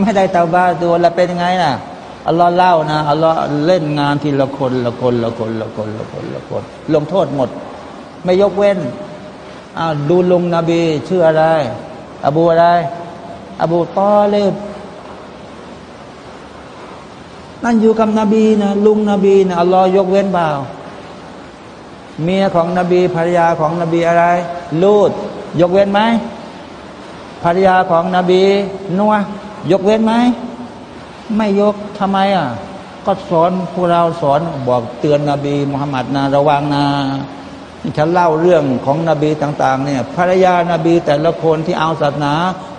ไม่ได้ตาบ้าตัวแล้วเป็นไงนะอัลลอฮ์เล่านะอัลลอฮ์เล่นงานทีละคนละคนละคนละคนละคนละคนลงโทษหมด ไม่ยกเว้นอ้าวดูลุงนบีชื่ออะไร อบูอะไร อบูตอเลบนั่นอยู่กับนบีนะลุงนบีนะอัลลอฮ์ยกเว้นเปล่าเมียของนบีภรรยาของนบีอะไร ลูดยกเว้นไหมภรรยาของนบีนัวยกเว้นไหมไม่ยกทำไมอะ ก็สอนพวกเราสอนบอกเตือนนบีมุฮัมมัดนะระวังนะฉันเล่าเรื่องของนบีต่าง ๆ เนี่ยภรรยานาบีแต่ละคนที่เอาศาสนา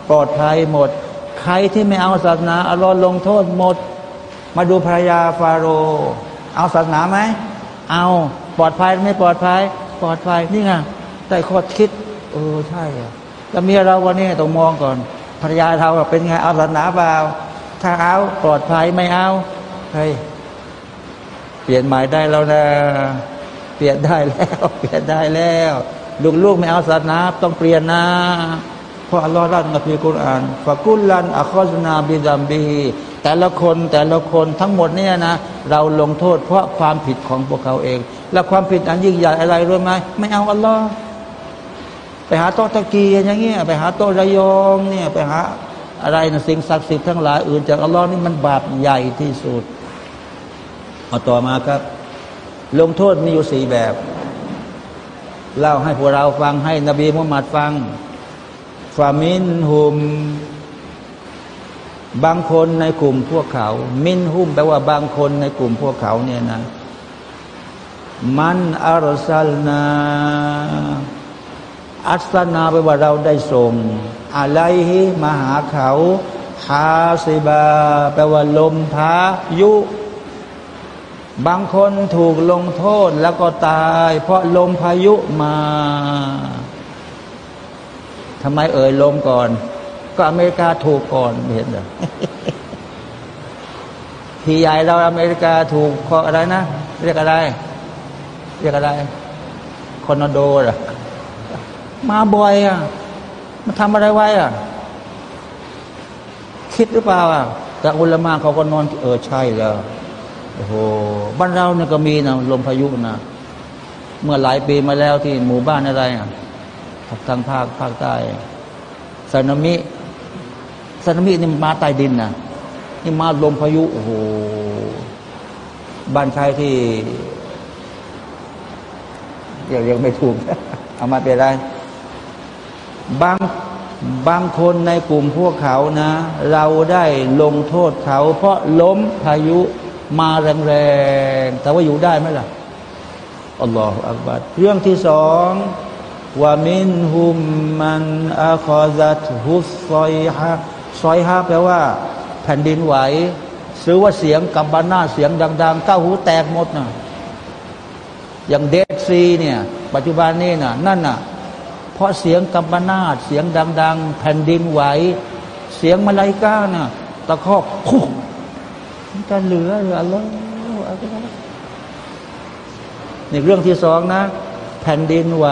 ปลอดภัยหมด ใครที่ไม่เอาศาสนาอัลลอฮ์ลงโทษหมด มาดูภรรยาฟาโรเอาศาสนาไหมเอาปลอดภัยไม่ปลอดภัย ปลอดภัยนี่ไง แต่ข้อคิด เออใช่อะแล้วเมียเราวันนี้ต้องมองก่อนภรรยาเราเป็นไงเอาศาสนาเปล่าถ้าเอาปลอดภัยไม่เอาเฮ้ยเปลี่ยนหมายได้แล้วนะ เปลี่ยนได้แล้ว เปลี่ยนได้แล้วลูกๆไม่เอาศาสนาต้องเปลี่ยนนะเพราะอัลลอฮ์รัตนับพีกุรอานฟะกุลลันอัคอสนาบิดัมบีแต่ละคนแต่ละคนทั้งหมดเนี่ยนะ เราลงโทษเพราะความผิดของพวกเขาเอง และความผิดอันยิ่งใหญ่อะไรรู้ไหมไม่เอาอัลลอฮ์ ไปหาโตตะเกียอย่างเงี้ยไปหาโตระยองเนี่ยไปหาอะไรนะสิ่งศักดิ์สิทธิ์ทั้งหลายอื่นจากอัลลอฮ์นี่มันบาปใหญ่ที่สุดเอาต่อมาครับ ลงโทษมีอยู่สี่แบบ เล่าให้พวกเราฟังให้นบีมุฮัมมัดฟังฟามินหุม บางคนในกลุ่มพวกเขา มินหุมแปลว่าบางคนในกลุ่มพวกเขาเนี่ยนะ มันอารซัลนา อัสนาแปลว่าเราได้ส่งอะไรฮิมาหาเขาฮาซิบาแปลว่าลมพายุ บางคนถูกลงโทษแล้วก็ตาย เพราะลมพายุมาทำไมเอ่ยลมก่อน ก็อเมริกาถูกก่อนเห็นเหรอพี่ใหญ่เราอเมริกาถูกเพราะอะไรนะ เรียกอะไร เรียกอะไร คอนโดเหรอ มาบ่อยอะมันทำอะไรไว้อะ คิดหรือเปล่าอะแต่อุลมาเขาก็นอนเออใช่แล้วโอ้โหบ้านเราเนี่ยก็มีนะลมพายุนะเมื่อหลายปีมาแล้วที่หมู่บ้านอะไรอะทางภาคภาคใต้สึนามิสึนามินี่มาใต้ดินนะนี่มาลมพายุโอ้โหบ้านชายที่ยังยังไม่ถูกเอามาเป็นไร บางบางคนในกลุ่มพวกเขานะ เราได้ลงโทษเขา เพราะล้มพายุมาแรงๆแต่ว่าอยู่ได้ไหมล่ะอัลลอฮฺอักบัดเรื่องที่สองว่ามินหุมมันอาคอซัตฮุสซอยฮะซอยฮะแปลว่า แผ่นดินไหวซื้อว่าเสียงกับบานาเสียงดังๆก้าหูแตกหมดนะอย่างเดซีเนี่ย ปัจจุบันนี่นะนั่นน่ะ ราะเสียงกับบานาเสียงดัง ๆ แผ่นดินไหว เสียงมาลายก้าน่ะตะคอกพุ่งจะเหลือหรืออะไรนี่เรื่องที่สองนะ แผ่นดินไหว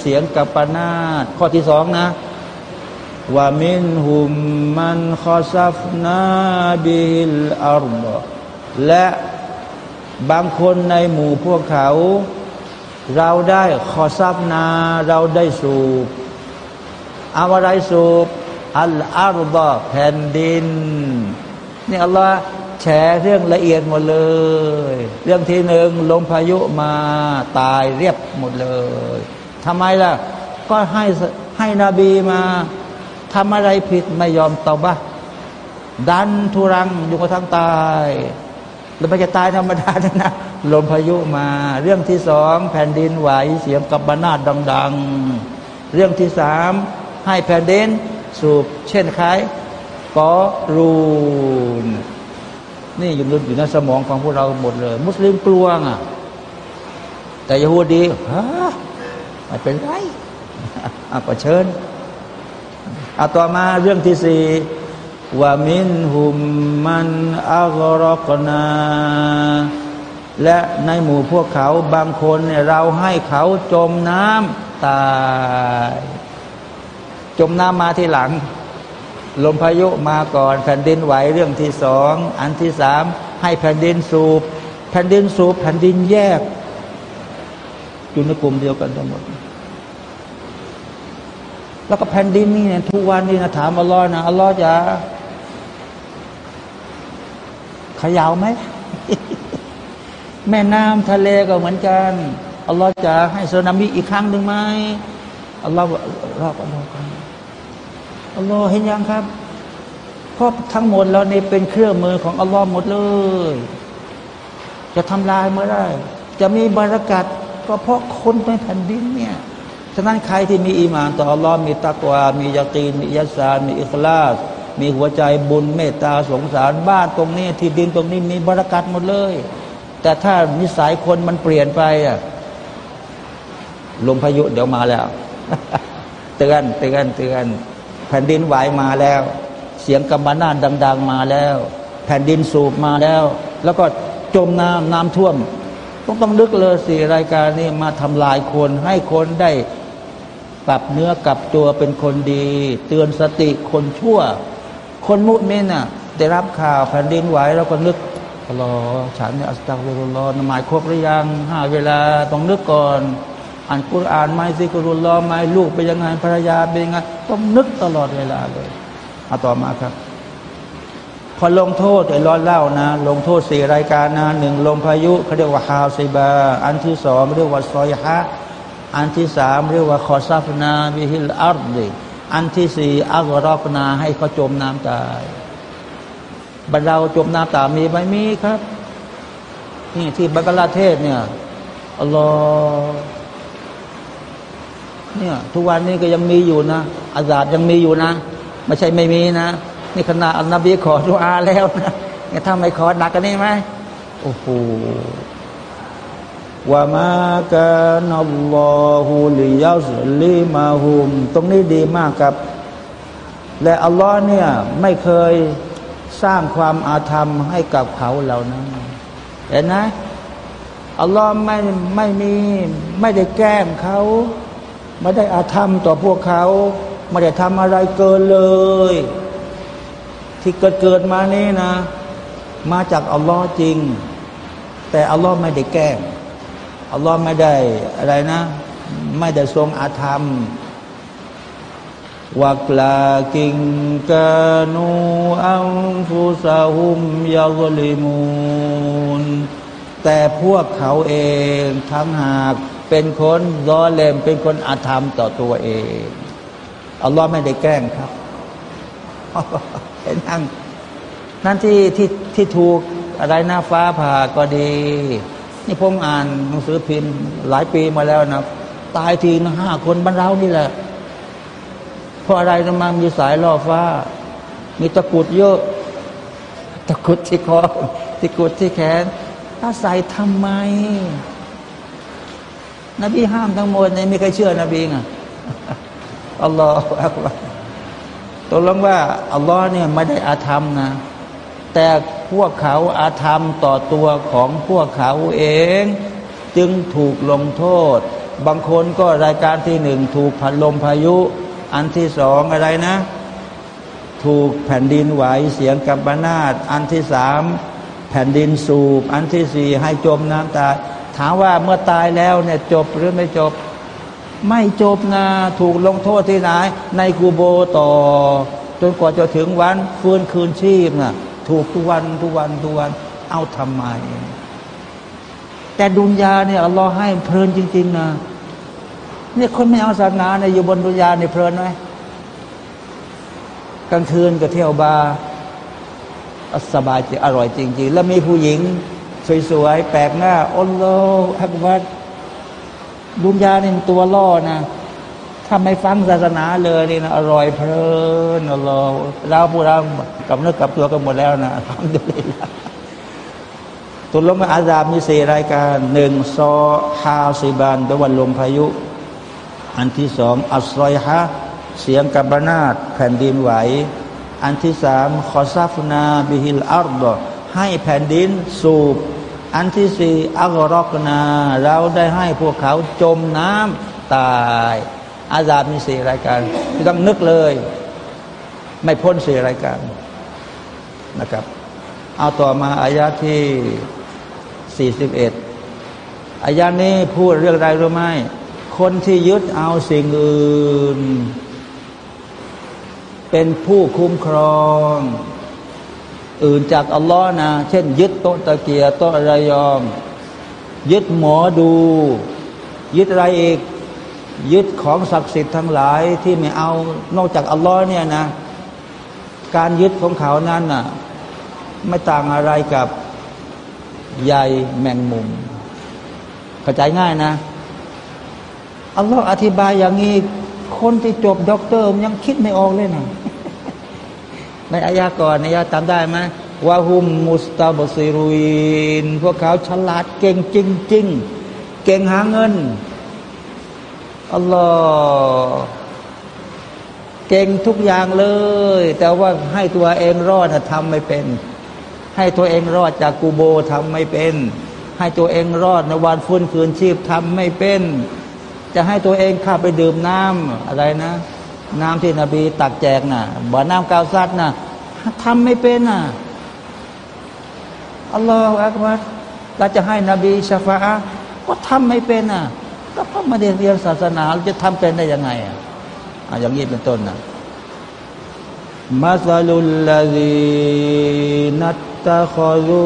เสียงกับปนาดข้อที่สองนะว่ามินหุมมันคอซัฟนาบิลอาร์บและบางคนในหมู่พวกเขา เราได้ขอซับนาเราได้สูบเอาอะไรสูบอัลอาร์บแผ่นดินนี่อัลลอฮ์แช่เรื่องละเอียดหมดเลย เรื่องที่หนึ่งลมพายุมาตายเรียบหมดเลยทำไมล่ะ ก็ให้ให้นบีมาทำอะไรผิดไม่ยอมตอบะดันทุรังอยู่กับทั้งตาย แล้วไม่จะตายธรรมดานะ ลมพายุมา เรื่องที่สองแผ่นดินไหวเสียงกับบานาดดัง ๆ เรื่องที่สามให้แผ่นดินสูบเช่นคล้ายกอรูน นี่อยู่อยู่ในสมองของพวกเราหมดเลย มุสลิมกลัวอะ แต่ยะฮูดีฮะไม่เป็นไรอะก็เชิญเอาต่อมาเรื่องที่สี่ ว่ามินหุมมันอัลรอกนาและในหมู่พวกเขาบางคนเนี่ยเราให้เขาจมน้ำตาย จมน้ำมาที่หลัง ลมพายุมาก่อนแผ่นดินไหวเรื่องที่สองอันที่สามให้แผ่นดินสูบแผ่นดินสูบแผ่นดินแยกอยู่ในกลุ่มเดียวกันทั้งหมด แล้วก็แผ่นดินนี่เนี่ยทุกวันนี่นะถามอัลลอฮ์นะอัลลอฮ์จะ ขยาวไหม แม่น้ำทะเลก็เหมือนกัน อัลลอฮ์จะให้สึนามิอีกครั้งหนึ่งไหมอัลลอฮ์รอบอัลลอฮ์กันอัลลอฮ์เห็นยังครับเพราะทั้งหมดเรานี่เป็นเครื่องมือของอัลลอฮ์หมดเลย จะทำลายเมื่อไรจะมีบารักัดก็เพราะคนในแผ่นดินเนี่ยฉะนั้นใครที่มีอีมานต่ออัลลอฮ์มีตักวา มียากีนมียัสานมีอิคลาส มีหัวใจบุญเมตตาสงสารบ้านตรงนี้ที่ดินตรงนี้มีบรากัดหมดเลย แต่ถ้านิสัยคนมันเปลี่ยนไปอะลมพายุเดี๋ยวมาแล้ว เตือนเตือนเตือนแผ่นดินไหวมาแล้ว เสียงกำบานาดัง ๆ มาแล้ว แผ่นดินสูบมาแล้ว แล้วก็จมน้ำน้ำท่วม ต้องต้องนึกเลยสิรายการนี้มาทำลายคนให้คนได้กลับเนื้อกลับตัวเป็นคนดี เตือนสติคนชั่ว คนมุสลิมน่ะได้รับข่าวแผ่นดินไหวแล้วก็นึกรอฉันเนี่ยอัสตักฟิรุลลอฮ์นมายครบหรือยังห้าเวลาต้องนึกก่อน อ่านกุรอานไหมذكر الله ไหมลูกเป็นยังไงภรรยาเป็นยังไงต้องนึกตลอดเวลาเลยเอาต่อมาครับ พอลงโทษไอ้ร้อนเล่านะ ลงโทษสี่รายการนะหนึ่งลมพายุเขาเรียกว่าحاصبا อันที่สองเรียกว่าصيحة อันที่สามเรียกว่า خسفنا به الأرض อันที่สี่أغرقنا ให้เขาจมน้ำตายบรรดาจมน้ำตายมีไหมมีครับนี่ที่บังกลาเทศเนี่ยอัลลอฮ์เนี่ยทุกวันนี้ก็ยังมีอยู่นะ อาซาดยังมีอยู่นะ ไม่ใช่ไม่มีนะนี่ขนาดอัลนบีขอดุอาแล้วนะเนี่ยถ้าไม่ขอหนักกันนี่ไหมโอ้โห ว่ามากันอัลลอฮุลิยัสลิมาฮุม ตรงนี้ดีมากครับ และอัลลอฮ์เนี่ยไม่เคยสร้างความอาธรรมให้กับเขาเหล่านั้น เห็นไหมอัลลอฮ์ไม่ไม่มีไม่ได้แกล้งเขา ไม่ได้อาธรรมต่อพวกเขา ไม่ได้ทำอะไรเกินเลย ที่เกิดเกิดมานี่นะ มาจากอัลลอฮ์จริง แต่อัลลอฮ์ไม่ได้แกล้ง อัลลอฮ์ไม่ได้อะไรนะ ไม่ได้ทรงอาธรรมวักลากิงกานูอัมฟุซาหุมยาลิมูนแต่พวกเขาเองทั้งหากเป็นคนร้อเลมเป็นคนอาธรรมต่อตัวเองอัลลอฮ์ไม่ได้แกล้งครับเห็นนั่งนั่นที่ที่ที่ถูกอะไรหน้าฟ้าผ่าก็ดี นี่ผมอ่านหนังสือพิมพ์หลายปีมาแล้วนะตายทีนะห้าคนบรรเรานี่แหละ เพราะอะไรนะมามีสายล่อฟ้า มีตะกุดเยอะ ตะกุดที่คอตะกุดที่แขนถ้าใส่ทำไม นบีห้ามทั้งหมดเนี่ยมีใครเชื่อนบีไงอัลลอฮฺอักบารตกลงว่าอัลลอฮ์เนี่ยไม่ได้อาธรรมนะ แต่ พวกเขาอาธรรมต่อตัวของพวกเขาเอง จึงถูกลงโทษ บางคนก็รายการที่หนึ่งถูกพัดลมพายุ อันที่สองอะไรนะ ถูกแผ่นดินไหวเสียงกับบานาดอันที่สามแผ่นดินสูบ อันที่สี่ให้จมน้ำตาย ถามว่าเมื่อตายแล้วเนี่ยจบหรือไม่จบ ไม่จบนะถูกลงโทษที่ไหน ในกูโบต่อ จนกว่าจะถึงวันฟื้นคืนชีพน่ะ ถูกทุกวันทุกวันทุกวัน เอาทำไมแต่ดุนยาเนี่ยอัลลอฮ์ให้เพลินจริง ๆ นะเนี่ยคนไม่เอาศาสนาเนี่ยอยู่บนดุนยาเนี่ยเพลินไหมกลางคืนก็เที่ยวบาร์สบายจอร่อยจริง ๆ แล้วมีผู้หญิง สวยๆแปลกหน้าอัลลอฮ์อักบัดดุนยาเนี่ยตัวล่อนะ ถ้าไม่ฟังศาสนาเลยนี่นะอร่อยเพลินอัลลอฮ์เราพวกเรากับเนื้อกับตัวกันหมดแล้วนะทำได้แล้วตุลมอาซาบมีสี่รายการหนึ่งซอฮาซิบานแปลว่าลมพายุ อันที่สองอัสรอยฮะเสียงกับบนาดแผ่นดินไหว อันที่สามคอซาฟนาบิฮิลอัลดให้แผ่นดินสูบ อันที่สี่อัลรอกนา เราได้ให้พวกเขาจมน้ำตาย อาซาบมีสี่รายการไม่ต้องนึกเลย ไม่พ้นสี่รายการนะครับ เอาต่อมาอายะที่สี่สิบเอ็ดอายะนี้พูดเรื่องอะไรรู้ไหมคนที่ยึดเอาสิ่งอื่น เป็นผู้คุ้มครอง อื่นจากอัลลอฮ์นะ เช่น ยึดโต๊ะตะเกียโตอะไรยองยึดหมอดู ยึดอะไรอีก ยึดของศักดิ์สิทธิ์ทั้งหลายที่ไม่เอานอกจากอัลลอฮ์เนี่ยนะ การยึดของเขานั้นน่ะไม่ต่างอะไรกับใยแมงมุมเข้าใจง่ายนะอัลลอฮ์อธิบายอย่างนี้ คนที่จบด็อกเตอร์ยังคิดไม่ออกเลยนะในอายาก่อนนอายาตามได้ไหม وهم مستبصرون พวกเขาฉลาดเก่งจริง ๆ เก่งหาเงิน อัลลอฮ์เก่งทุกอย่างเลย แต่ว่าให้ตัวเองรอดทำไม่เป็น ให้ตัวเองรอดจากกูโบทำไม่เป็น ให้ตัวเองรอดในวันฟื้นคืนชีพทำไม่เป็น จะให้ตัวเองข้าไปดื่มน้ำอะไรนะ น้ำที่นบีตักแจกนะ่ะบ่อน้ำกาวซัดนะ่ะทำไม่เป็นน่ะอัลลอฮฺอักบัรเราจะให้นบีชาฟาก็ทำไม่เป็นน่ะ ก็ไม่ได้เรียนศาสนาจะทำเป็นได้ยังไงอะอย่างนี้เป็นต้นนะมาซาลุลลาดีนัตตะขรู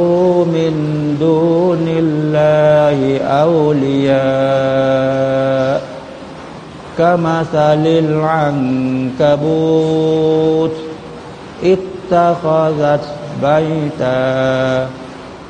มินดูนิลลาฮิอาลียากามาซาลิลอังกบูตอิตตะขอซัตไบตา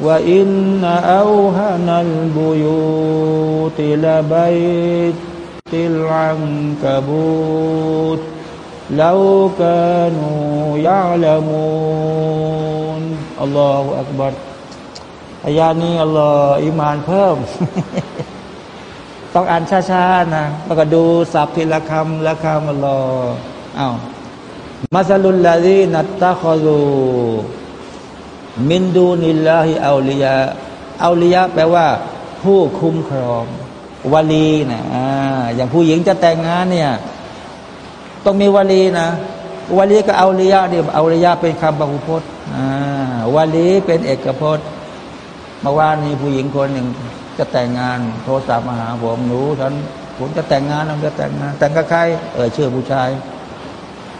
وإن أوهن البيوت لبيت العنكبوت لو كانوا يعلمون الله أكبر อายานี้อัลลอฮ์อิมานเพิ่ม ต้องอ่านช้าๆนะแล้วก็ดูสับทีละคำละคำอัลลอฮ์อ้าวมาซาลุลลาดีนัตตะคอรู มินดูนิลลาฮิอัลลียาอัลลียาแปลว่า ผู้คุ้มครองวลีนะอ่าอย่างผู้หญิงจะแต่งงานเนี่ยต้องมีวลีนะวลีกับอัลลียาเนี่ยอัลลียาเป็นคำบาหุพจน์อ่าวลีเป็นเอกพจน์เมื่อวานนี้ผู้หญิงคนหนึ่งจะแต่งงาน โทรศัพท์มาหาผมหนูท่านผมจะแต่งงานผมจะแต่งงาน แต่งกับใครเออชื่อผู้ชาย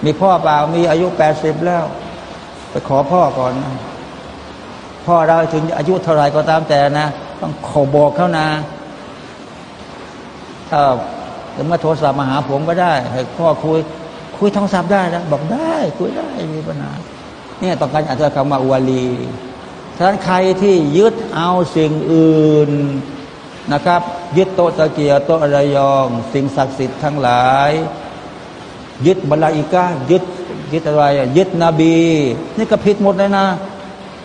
มีพ่อเปล่ามีอายุแปดสิบแล้ว ไปขอพ่อก่อนนะ พ่อเราถึงอายุเท่าไรก็ตามแต่นะ ต้องขอบอกเขานะ ถ้าจะมาโทรศัพท์มาหาผมก็ได้ให้พ่อคุย คุยโทรศัพท์ได้นะบอกได้ คุยได้มีปัญหาเนี่ยต้องการอาจจะคำว่าวาลีฉะนั้นใครที่ยึดเอาสิ่งอื่นนะครับ ยึดโตตะเกียโตอะไรยอง สิ่งศักดิ์สิทธิ์ทั้งหลาย ยึดบรรลาอิกายึดยึดอะไรยึดนบี นี่ก็ผิดหมดเลยนะ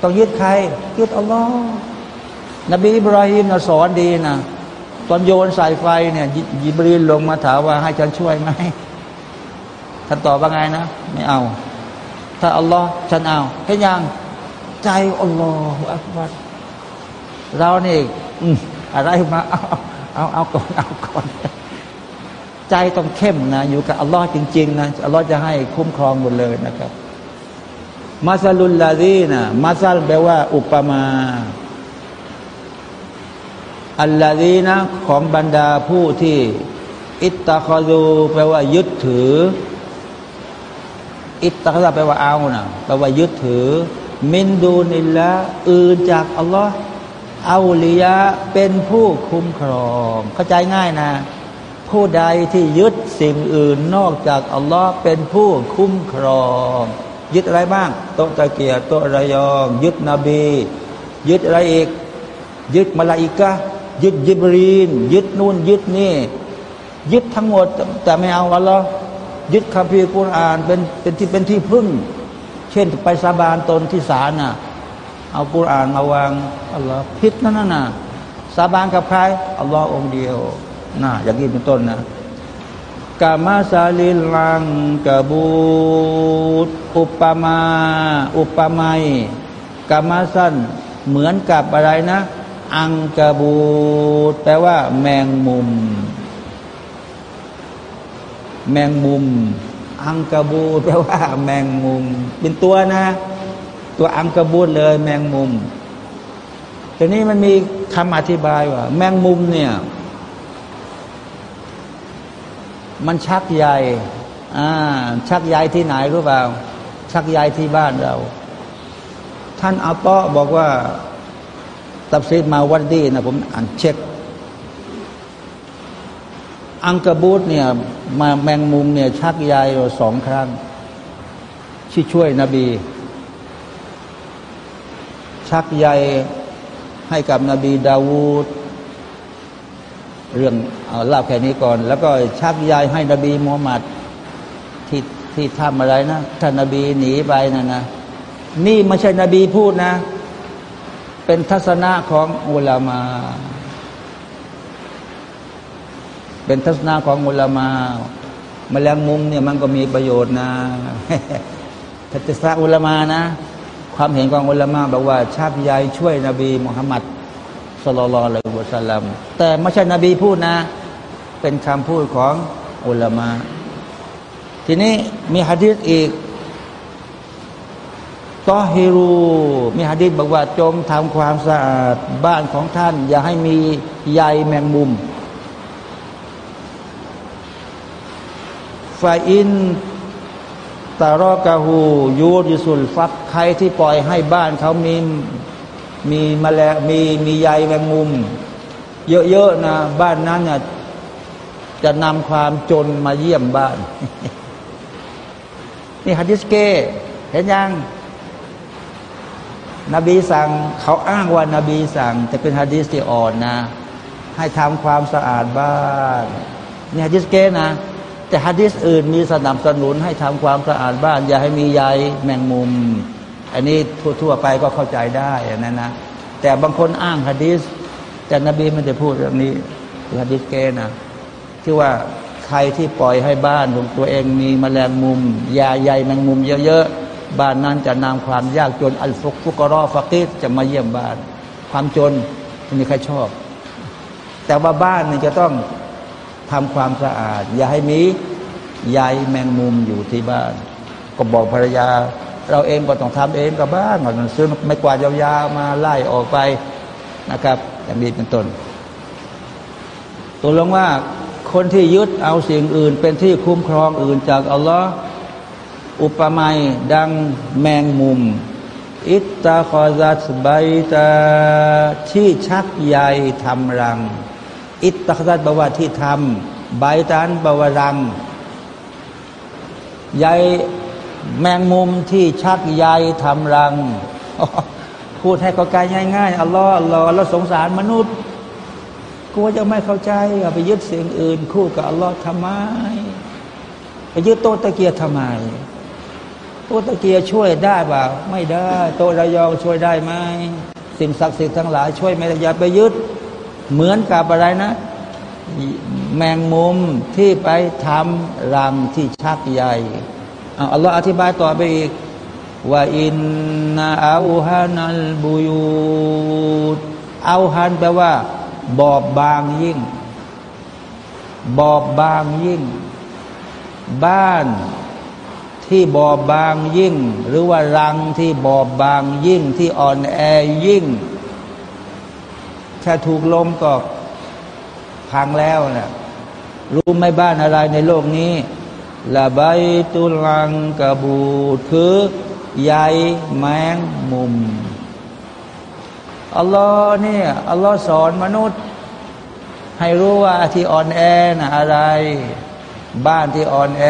ต้องยึดใคร ยึดอัลลอฮ์นบีอิบราฮิมนะสอนดีนะตอนโยนสายไฟเนี่ยยิบรีนลงมาถามว่าให้ฉันช่วยไหมท่านตอบว่าไงนะ ไม่เอา ถ้าอัลลอฮ์ฉันเอาเห็นยังใจอัลลอฮฺอักบัรเราเนี่อะไรมาเอาเอาเอาก่อนเอาก่อนใจต้องเข้มนะ อยู่กับอัลลอฮ์จริง ๆ นะอัลลอฮ์จะให้คุ้มครองหมดเลยนะครับ มาซาลุลลาดีนะมาซาลแปลว่า อุปมาอัลลาดีนะของบรรดาผู้ที่ อิตตะคอดูแปลว่า ยึดถือ อิตตะคอแปลว่าเอานะแปลว่ายึดถือ มินดูนิลละอื่นจากอัลลอฮ์เอาลียะเป็นผู้คุ้มครอง เข้าใจง่ายนะ ผู้ใดที่ยึดสิ่งอื่นนอกจากอัลลอฮ์เป็นผู้คุ้มครอง ยึดอะไรบ้าง โตตะเกียโตระยอง ยึดนบี ยึดอะไรอีก ยึดมาลาอิกะยึดยิบรีน ยึดนู่นยึดนี่ ยึดทั้งหมด แต่ไม่เอาอัลลอฮ์ยึดคัมภีร์กุรอานเป็นเป็นที่เป็นที่พึ่ง เช่นไปสาบานตนที่ศาลน่ะ เอากุรอานมาวางอัลลอฮ์พิษนั่นน่ะสาบานกับใครอัลลอฮ์องเดียวน่ะอย่างนี้เป็นต้นนะ กามาซาลิลังกบูตอุปมา อุปไมยกามาสันเหมือนกับอะไรนะ อังกบูตแปลว่าแมงมุม แมงมุม อังกบูตแปลว่า แมงมุม เป็นตัวนะ ตัวอังกบูตเลย แมงมุมทีนี้มันมีคำอธิบายว่า แมงมุมเนี่ย มันชักใยอ่าชักใยที่ไหนรู้เปล่า ชักใยที่บ้านเรา ท่านอัลตอบอกว่า ตับซีดมาวันดีนะผมอ่านเช็ค อังกบูตเนี่ย มาแมงมุมเนี่ย ชักใยเราสองครั้งที่ช่วยนบี ชักใยให้กับนบีดาวูด เรื่องเอาเล่าแค่นี้ก่อน แล้วก็ชักใยให้นบีมูฮัมมัดที่ที่ทำอะไรนะท่านนบีหนีไปนะนะนี่ไม่ใช่นบีพูดนะ เป็นทัศนะของอุลามา เป็นทัศนะของอุลามาแมลงมุมเนี่ยมันก็มีประโยชน์นะทัศนะอุลามานะ ความเห็นของอุลามาบอกว่า ชาติใหญ่ช่วยนบีมุฮัมมัด สุลลัลละอุสลัมแต่ไม่ใช่นบีพูดนะ เป็นคำพูดของอุลามาทีนี้มีฮะดีษอีกตอฮิรู มีฮะดีษบอกว่าจงทำความสะอาดบ้านของท่าน อย่าให้มีใยแมงมุมฟาอินตารอกาหูยูดิสุลฟักใครที่ปล่อยให้บ้านเขามี มีมแมลงมีมีใยแมงมุม เยอะๆนะ บ้านนั้นเนี่ยจะนำความจนมาเยี่ยมบ้าน นี่ฮะดิสเก เห็นยังนบีสั่งเขาอ้างว่านาบีสั่งแต่เป็นฮะดิษที่อ่อนนะ ให้ทำความสะอาดบ้านนี่ฮะดิษเกนะ แต่ฮะดิษอื่นมีสนับสนุนให้ทำความสะอาดบ้าน อย่าให้มีใยแมงมุม อันนี้ทั่วๆไปก็เข้าใจได้นะนะ แต่บางคนอ้างฮะดิษแต่นบีไม่ได้พูดเรื่องนี้ฮะดิษเกนะที่ว่าใครที่ปล่อยให้บ้านของตัวเองมีมแมลงมุม ยาใยแมงมุมเยอะๆ บ้านนั้นจะนำความยากจนอัลฟุกฟุกรอฟักิดจะมาเยี่ยมบ้าน ความจนไม่มีใครชอบ แต่ว่าบ้านนี่จะต้องทำความสะอาด อย่าให้มีใยแมงมุมอยู่ที่บ้าน ก็บอกภรรยา เราเองก็ต้องทำเองกับบ้านก่อนซื้อไม่กวาดยาวๆมาไล่ออกไปนะครับ อย่างนี้เป็นต้นตัวลงว่าคนที่ยึดเอาสิ่งอื่น เป็นที่คุ้มครองอื่นจากอัลลอฮ์อุปมาดังแมงมุม อิตตาคอซัสไบตาที่ชักใยทำรัง อิตตะซัดบว่าที่ทำใบตานบวรังใย แมงมุมที่ชักใยทำรัง พูดให้เข้าใจง่ายๆอัลลอฮ์อัลลอฮ์เราสงสารมนุษย์กลัวจะไม่เข้าใจไปยึดสิ่งอื่น คู่กับอัลลอฮ์ทำไมไปยึดโตตะเกียรทำไมโตตะเกียรช่วยได้เปล่าไม่ได้โตระยองช่วยได้ไหมสิ่งศักดิ์สิทธิ์ทั้งหลายช่วยไม่ได้อย่าไปยึดเหมือนกับอะไรนะ แมงมุมที่ไปทำรังที่ชักใหญ่ อัลลอฮ์อธิบายต่อไปอีกว่าอินนาอูฮานัลบุยูดอาฮันแปลว่า บอบบางยิ่ง บอบบางยิ่ง บ้านที่บอบบางยิ่ง หรือว่ารังที่บอบบางยิ่งที่อ่อนแอยิ่ง แค่ถูกลมก็พังแล้วนะรู้ไหมบ้านอะไรในโลกนี้ ละใบตุลังกะบูดคือใยแมงมุม อัลลอฮ์เนี่ยอัลลอฮ์สอนมนุษย์ ให้รู้ว่าที่อ่อนแอนะอะไร บ้านที่อ่อนแอ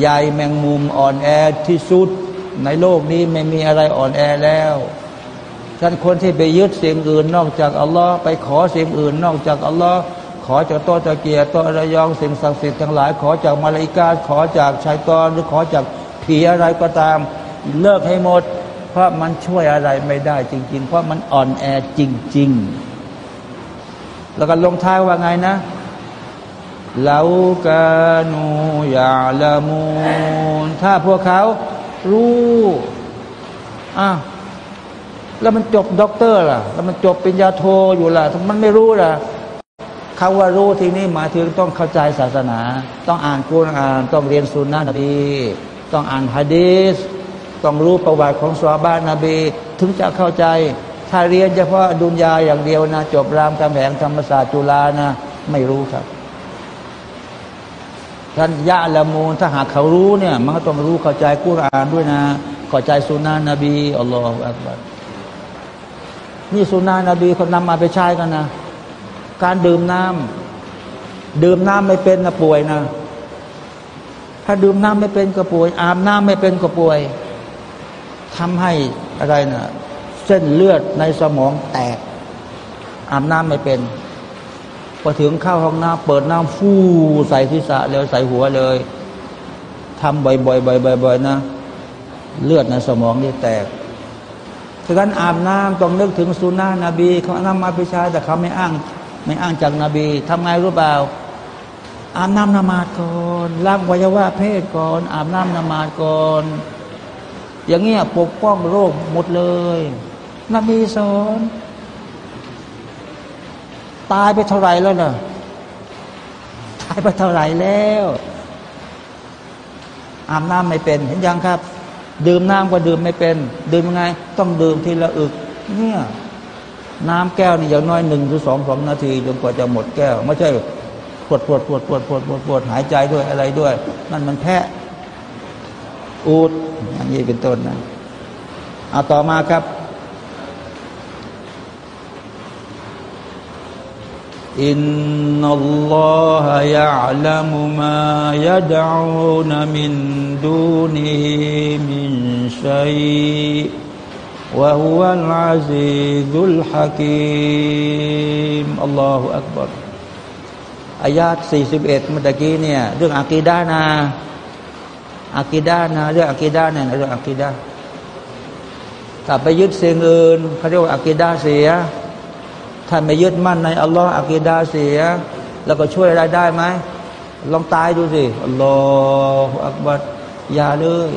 ใยแมงมุมอ่อนแอที่สุด ในโลกนี้ไม่มีอะไรอ่อนแอแล้วท่านคนที่ไปยึดสิ่งอื่นนอกจากอัลลอฮ์ไปขอสิ่งอื่นนอกจากอัลลอฮ์ ขอจากโต๊ะตะเกียโต๊ะระยองสิ่งศักดิ์สิทธิ์ทั้งหลาย ขอจากมาลาอิกาขอจากชัยฏอนหรือขอจากผีอะไรก็ตาม เลิกให้หมด เพราะมันช่วยอะไรไม่ได้จริง ๆ เพราะมันอ่อนแอจริง ๆ แล้วก็ลงท้ายว่าไงนะلو كانوا يعلمون ถ้าพวกเขารู้อะแล้วมันจบด็อกเตอร์ล่ะ แล้วมันจบปริญญาโทอยู่ล่ะมันไม่รู้ล่ะ คาว่ารู้ที่นี่หมายถึงต้องเข้าใจศาสนา ต้องอ่านกุรอานต้องเรียนสุนนะนบีต้องอ่านฮะดีสต้องรู้ประวัติของสวาบานนบี ถึงจะเข้าใจ ถ้าเรียนเฉพาะดุนยาอย่างเดียวนะ จบรามคำแหงธรรมศาสตร์จุฬานะ ไม่รู้ครับท่านยะละมูลถ้าหากเขารู้เนี่ยมันก็ต้องรู้เข้าใจกุรอานด้วยนะเข้าใจสุนนะนบีอัลลอฮฺอักบัรนี่สุนนะนบีเขานำมาไปใช้กันนะ การดื่มน้ำดื่มน้ำไม่เป็นก็ป่วยนะ ถ้าดื่มน้ำไม่เป็นก็ป่วย อาบน้ำไม่เป็นก็ป่วยทำให้อะไรนะเส้นเลือดในสมองแตก อาบน้ำไม่เป็นพอถึงเข้าห้องน้ำเปิดน้ำฟู่ใส่ศีรษะเลยใส่หัวเลยทำบ่อยๆบ่อยๆนะ เลือดในสมองนี่แตกฉะนั้นอาบน้ำต้องนึกถึงสุนานะนบีเขานำมาพิชาแต่เขาไม่อ้าง ไม่อ้างจากนาบีทำไงรู้เปล่าอาบน้ำนมาดก่อนล้างวัยวะเพศก่อน อาบน้ำนมาดก่อน อย่างเงี้ยปกป้องโรคหมดเลย นบีสอน ตายไปเท่าไหร่แล้วนะตายไปเท่าไหร่แล้ว อาบน้ำไม่เป็น เห็นยังครับ ดื่มน้ำก็ดื่มไม่เป็น ดื่มยังไง ต้องดื่มทีละอึก เนี่ย น้ำแก้วนี่อย่างน้อยหนึ่งหรือสองสองนาทีจนกว่าจะหมดแก้ว ไม่ใช่ปวดปวดปวดปวดปวดปวดปวดหายใจด้วยอะไรด้วย นั่นมันแพ้อูดอันนี้เป็นต้นนะเอาต่อมาครับ อินนัลลอฮะยะลัมมายะดะอูนมินดูนีมินชัย وهو العزيز الحكيم الله أكبر อายาต41เมื่อกี้เนี่ยเรื่องอากีดานาอากีดานาเรื่องอากีดาเนี่ยเรื่องอากีดาถ้าไปยึดสิ่งอื่นเขาเรียกว่าอากีดาเสียถ้าไม่ยึดมั่นในอัลลอฮ์อากีดาเสีย แล้วก็ช่วยอะไรได้ไหมลองตายดูสิอัลลอฮฺอักบัดอย่าเลย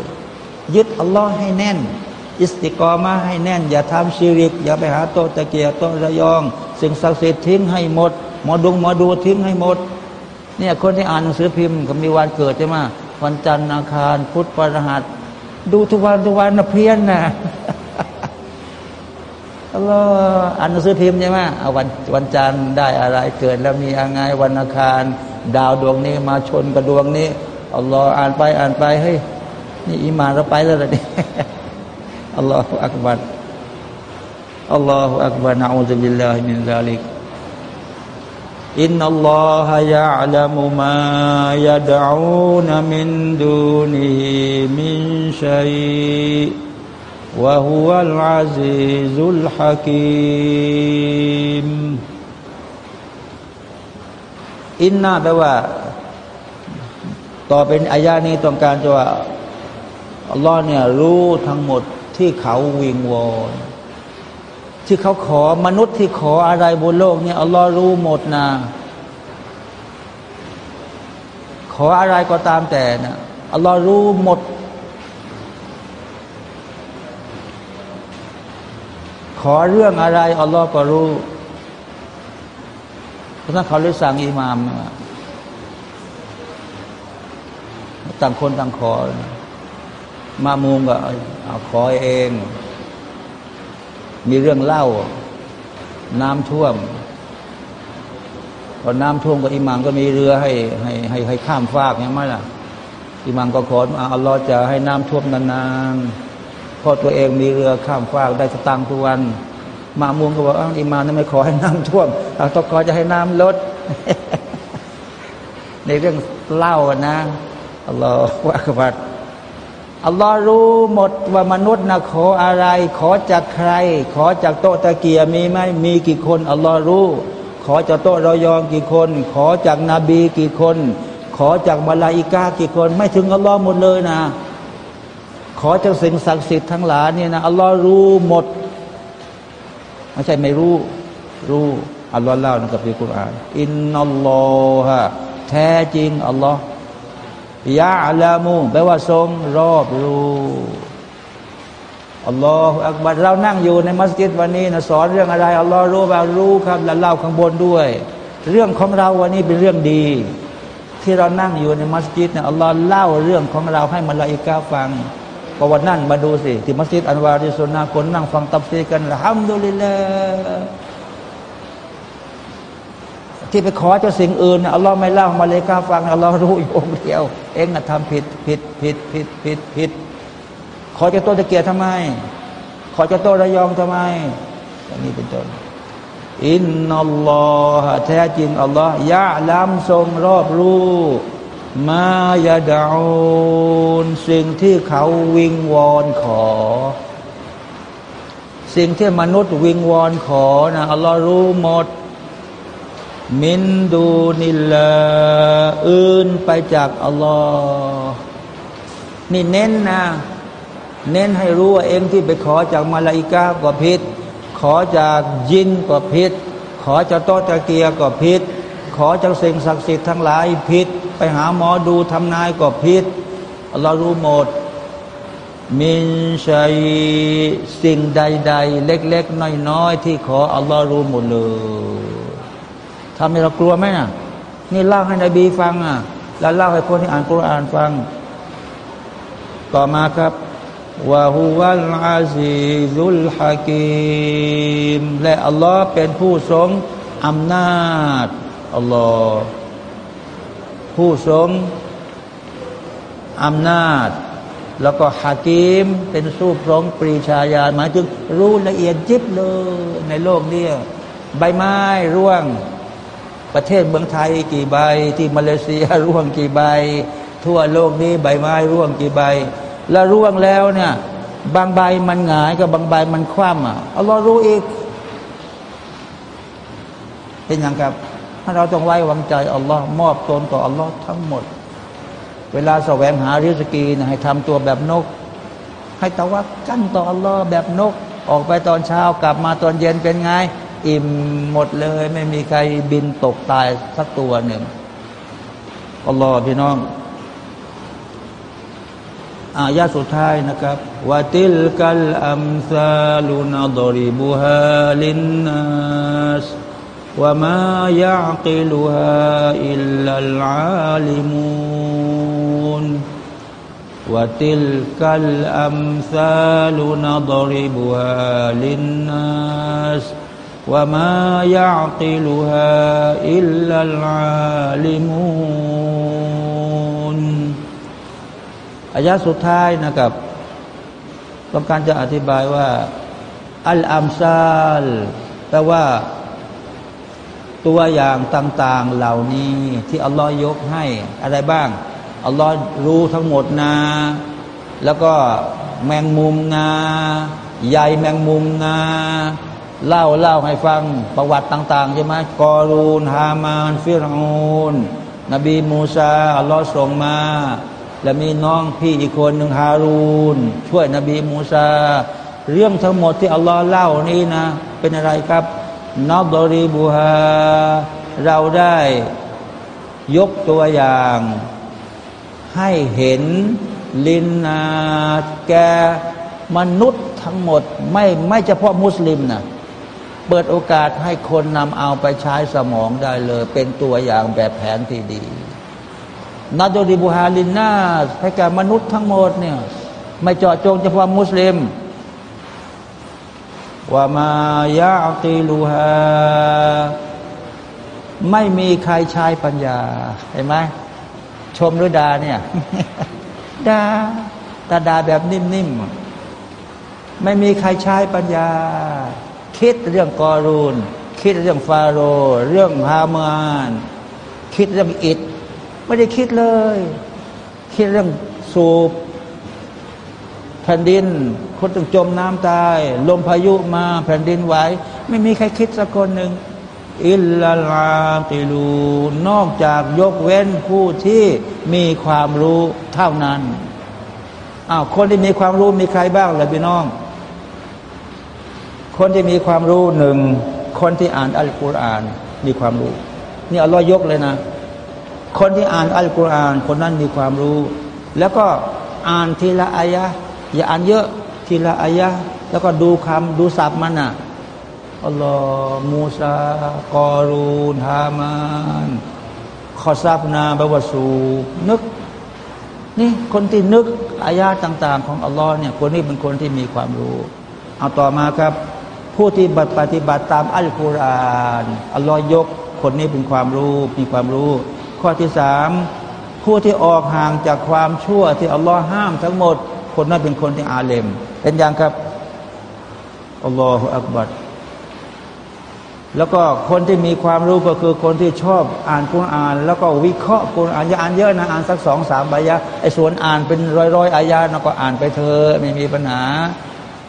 ยึดอัลลอฮ์ให้แน่น استقامة ให้แน่น อย่าทำ شرك อย่าไปหาโต๊ะตะเกียโต๊ะระยอง สิ่งศักดิ์สิทธิ์ทิ้งให้หมดหมอดงหมอดูทิ้งให้หมด เนี่ยคนที่อ่านหนังสือพิมพ์ก็มีวันเกิดใช่ไหมวันจันทร์อังคารพุทธประหัสดูทุกวันทุกวันนะเพี้ยนนะแล้วอ่านหนังสือพิมพ์ใช่ไหมเอาวันวันจันทร์ได้อะไรเกิดแล้วมีอะไรวันอัคาร ดาวดวงนี้มาชนกับดวงนี้อัลลอฮ์อ่านไปอ่านไปเฮ้ยนี่อิมานเราไปแล้วเนี่ย Allahu akbar. Allahu akbar na'udzubillahi min dzalik. Inna Allah ya'lamu ma yad'una min dunihi min syai' wa huwal azizul hakim. Inna แปลว่า ต่อเป็นอายานี้ต้องการจะว่าอัลลอฮ์เนี่ยรู้ทั้งหมด ที่เขาวิงวอนที่เขาขอมนุษย์ที่ขออะไรบนโลกเนี่ยอัลลอฮ์รู้หมดนะขออะไรก็ตามแต่นะอัลลอฮ์รู้หมด ขอเรื่องอะไรอัลลอฮ์ก็รู้เพราะนั้นเขาเลยสั่งอิหมามต่างคนต่างขอนะ มามุงก็เอาขอเอง มีเรื่องเล่า น้ำท่วมตอนน้ำท่วมก็อิหมังก็มีเรือให้ให้ให้ให้ข้ามฟากใช่ไหมล่ะอิหมังก็ขออัลลอฮ์จะให้น้ำท่วมนานๆเพราะตัวเองมีเรือข้ามฟากได้สตางค์ทุกวัน มามุงก็บอกอิหมังนั่นไม่ขอให้น้ำท่วมเราต้องขอจะให้น้ำลด ในเรื่องเล่านะอัลลอฮฺว่าบัด อัลลอฮ์รู้หมดว่ามนุษย์นะขออะไร ขอจากใคร ขอจากโตตะเกียมีไหมมีกี่คน อัลลอฮ์รู้ ขอจากโตรอยองกี่คน ขอจากนาบีกี่คน ขอจากมาลาอิกากี่คน ไม่ถึงอัลลอฮ์หมดเลยนะ ขอจากสิ่งศักดิ์สิทธิ์ทั้งหลายเนี่ยนะอัลลอฮ์รู้หมดไม่ใช่ไม่รู้ รู้อัลลอฮ์เล่าในกัมภีร์กุรอานอินนัลลอฮะแท้จริงอัลลอฮ์ ยะลามูแปลว่าทรงรอบรู้อัลลอฮฺอักบัดเรานั่งอยู่ในมัสยิดวันนี้นะสอนเรื่องอะไรอัลลอฮ์รู้บ่ารู้ครับ แล้วเล่าข้างบนด้วย เรื่องของเราวันนี้เป็นเรื่องดี ที่เรานั่งอยู่ในมัสยิดเนี่ยอัลลอฮ์เล่าเรื่องของเราให้มาลาอิกาฟังพอวันนั้นมาดูสิที่มัสยิดอันวาริสุนนาคนนั่งฟังตับซีกันละฮัมดุลิลลาห์ ที่ไปขอเจ้าสิ่งอื่นอัลลอฮ์ไม่เล่ามาเลยกาฟังอัลลอฮ์รู้อยู่องเดียว เองนะทำผิดผิดผิดผิดผิดผิด ขอเจ้าตัวตะเกียรทำไม ขอเจ้าตัวระยองทำไมอย่างนี้เป็นต้นอินนัลลอฮ์แท้จริงอัลลอฮ์ยะล้ำทรงรอบรู้มายาดาอูนสิ่งที่เขาวิงวอนขอ สิ่งที่มนุษย์วิงวอนขอนะอัลลอฮ์รู้หมด มินดูนิลาอื่นไปจากอัลลอฮ์นี่เน้นนะ เน้นให้รู้ว่าเองที่ไปขอจากมาลาอิกาก็ผิด ขอจากยินก็ผิด ขอจากโตตะเกียก็ผิด ขอจากสิ่งศักดิ์สิทธิ์ทั้งหลายผิด ไปหาหมอดูทำนายก็ผิดอัลลอฮ์รู้หมด มินชัยสิ่งใด ๆ เล็ก ๆ น้อย ๆ ที่ขออัลลอฮ์รู้หมดเลย ทำให้เรากลัวไหมน่ะ นี่เล่าให้นบีฟังอะ แล้วเล่าให้คนที่อ่านกุรอานฟัง ต่อมาครับวะฮุวัลอาซีซุลฮะกีมและอัลลอฮ์เป็นผู้ทรงอำนาจอัลลอฮ์ผู้ทรงอำนาจ แล้วก็ฮากีมเป็นสู้พร้อมปรีชาญาณหมายถึงรู้ละเอียดยิบเลยในโลกนี้ใบไม้ร่วง ประเทศเมืองไทยกี่ใบ ที่มาเลเซียร่วงกี่ใบ ทั่วโลกนี้ใบไม้ร่วงกี่ใบ แล้วร่วงแล้วเนี่ย บางใบมันหงายกับบางใบมันคว่ำอะอัลลอฮ์รู้อีก เป็นอย่างครับถ้าเราต้องไว้วางใจอัลลอฮ์มอบตนต่ออัลลอฮ์ทั้งหมด เวลาแสวงหาริสกีนะให้ทำตัวแบบนก ให้ตะวักกั้นต่ออัลลอฮ์แบบนก ออกไปตอนเช้ากลับมาตอนเย็นเป็นไง อิ่มหมดเลย ไม่มีใครบินตกตายสักตัวหนึ่งอัลลอฮ์พี่น้องอายาสุดท้ายนะครับวะติลกัลอัมซาลุนัดริบุฮาลินนัสวะมายะيعقلها إلا العالمون وتلك الأمثال نضربها للناس وما يعقلها إلا العالمون อายะสุดท้ายนะครับ ต้องการจะอธิบายว่า อัลอัมซาลแปลว่า ตัวอย่างต่าง ๆเหล่านี้ ที่อัลลอฮ์ยกให้ อะไรบ้างอัลลอฮ์รู้ทั้งหมดนะแล้วก็แมงมุมนาใยแมงมุมนา เล่าเล่าให้ฟังประวัติต่างๆใช่ไหมกอรูนฮามาน ฟิรูนนบีมูซาอัลลอฮ์ส่งมา และมีน้องพี่อีกคนหนึ่งฮารูนช่วยนบีมูซา เรื่องทั้งหมดที่อัลลอฮ์เล่านี้นะ เป็นอะไรครับนอบดรีบูฮาเราได้ยกตัวอย่าง ให้เห็นลินนาแกมนุษย์ทั้งหมดไม่ไม่เฉพาะมุสลิมนะ เปิดโอกาสให้คนนำเอาไปใช้สมองได้เลย เป็นตัวอย่างแบบแผนที่ดีนาโดดิบูฮาลินนาให้แกับมนุษย์ทั้งหมดเนี่ยไม่เจาะจงเฉพาะมุสลิมว่ามายาอักิลูฮาไม่มีใครใช้ปัญญา เห็นไหมชมหรือดาเนี่ยดาตาดาแบบนิ่มๆ ไม่มีใครใช้ปัญญา คิดเรื่องกอรูน คิดเรื่องฟาโร เรื่องฮามาน คิดเรื่องอิดไม่ได้คิดเลย คิดเรื่องสูบแผ่นดิน คนต้องจมน้ำตาย ลมพายุมาแผ่นดินไหวไม่มีใครคิดสักคนหนึ่งอิลลาลาติลูนอกจากยกเว้นผู้ที่มีความรู้เท่านั้นอ้าวคนที่มีความรู้มีใครบ้างล่ะพี่น้อง คนที่มีความรู้หนึ่งคนที่อ่านอัลกุรอานมีความรู้ นี่อัลลอฮ์ยกเลยนะ คนที่อ่านอัลกุรอานคนนั้นมีความรู้ แล้วก็อ่านทีละอายะอย่าอ่านเยอะทีละอายะแล้วก็ดูคำดูศัพท์มันอะอัลลอฮ์มูซากอรูนฮามานขอซับนาบวสูนึกนี่คนที่นึกอายาต่าง ๆ ของอัลลอฮ์เนี่ยคนนี้เป็นคนที่มีความรู้ เอาต่อมาครับ ผู้ที่ปฏิบัติตามอัลกุรอานอัลลอฮ์ยก คนนี้เป็นความรู้มีความรู้ ข้อที่สามผู้ที่ออกห่างจากความชั่วที่อัลลอฮ์ห้ามทั้งหมด คนนั้นเป็นคนที่อาเลม เป็นอย่างครับอัลลอฮฺอักบัดแล้วก็คนที่มีความรู้ก็คือคนที่ชอบอ่านกุรอาน แล้วก็วิเคราะห์กุรอานอย่าอ่านเยอะนะอ่านสักสองสามอายะไอ้ส่วนอ่านเป็นร้อยร้อยอายะนะก็อ่านไปเถอะไม่มีปัญหา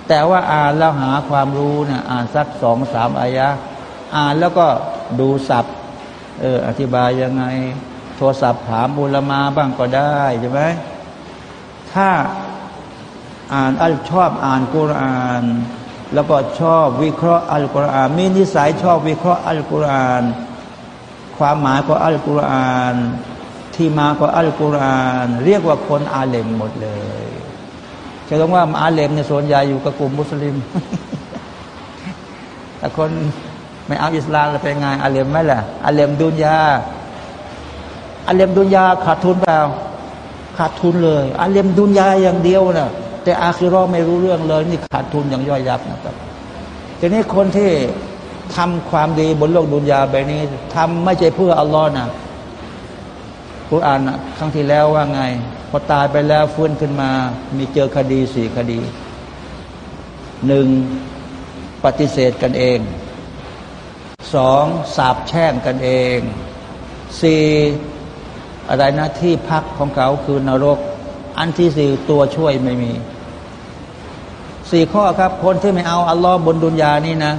แต่ว่าอ่านแล้วหาความรู้เนี่ยอ่านสักสองสามอายะอ่านแล้วก็ดูศัพท์เอออธิบายยังไง โทรศัพท์ถามบุลมาบ้างก็ได้ใช่ไหมถ้าอ่านอัลชอบอ่านกุรอาน แล้วก็ชอบวิเคราะห์อัลกุรอาน มีนิสัยชอบวิเคราะห์อัลกุรอาน ความหมายของอัลกุรอาน ที่มาของอัลกุรอาน เรียกว่าคนอาเลมหมดเลย จะต้องว่าอาเลมเนี่ยส่วนใหญ่อยู่กับกลุ่มมุสลิม แต่คนไม่เอาอิสลามจะเป็นไงอาเลมไหมล่ะอาเลมดุนยาอาเลมดุนยาขาดทุนเปล่าขาดทุนเลยอาเลมดุนยาอย่างเดียวนะ่ะแต่อาคิรอไม่รู้เรื่องเลยนี่ขาดทุนอย่างย่อยยับนะครับทีนี้คนที่ทำความดีบนโลกดุนยาแบบนี้ทำไม่ใช่เพื่ออัลลอฮ์นะคุณอ่านครั้งที่แล้วว่าไง พอตายไปแล้วฟื้นขึ้นมา มีเจอคดีสี่คดีหนึ่งปฏิเสธกันเองสองสาบแช่งกันเองสี่อะไรนะที่พักของเขาคือนรก อันที่สี่ตัวช่วยไม่มีสี่ข้อครับ คนที่ไม่เอาอัลลอฮ์บนดุนยานี่นะ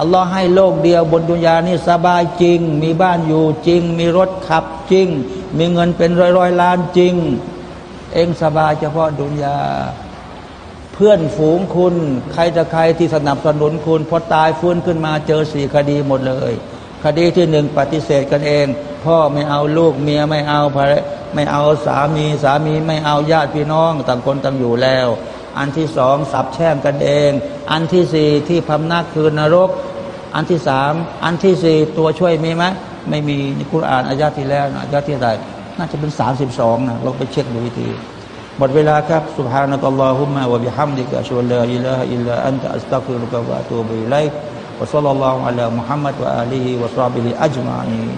อัลลอฮ์ให้โลกเดียวบนดุนยานี่สบายจริง มีบ้านอยู่จริง มีรถขับจริง มีเงินเป็นร้อยร้อยล้านจริง เองสบายเฉพาะดุนยา เพื่อนฝูงคุณ ใครจะใครที่สนับสนุนคุณพอตายฟื้นขึ้นมาเจอสี่คดีหมดเลย คดีที่หนึ่งปฏิเสธกันเอง พ่อไม่เอาลูกเมียไม่เอาภรรไม่เอาสามีสามีไม่เอาญาติพี่น้องต่างคนต่างอยู่แล้ว อันที่สองสับแช่งกันเอง อันที่สี่ที่พำนักคือนรก อันที่สามอันที่สี่ตัวช่วยมีไหมไม่มีในคุรานอายาที่แล้วนะอายาที่ใด น่าจะเป็นสามสิบสองนะเราไปเช็คดูทีหมดเวลาครับ سبحانك اللهم وبحمدك أشهد أن لا إله إلا أنت أستغفرك وأتوب إليك وصلى الله على محمد وآله وصحبه أجمعين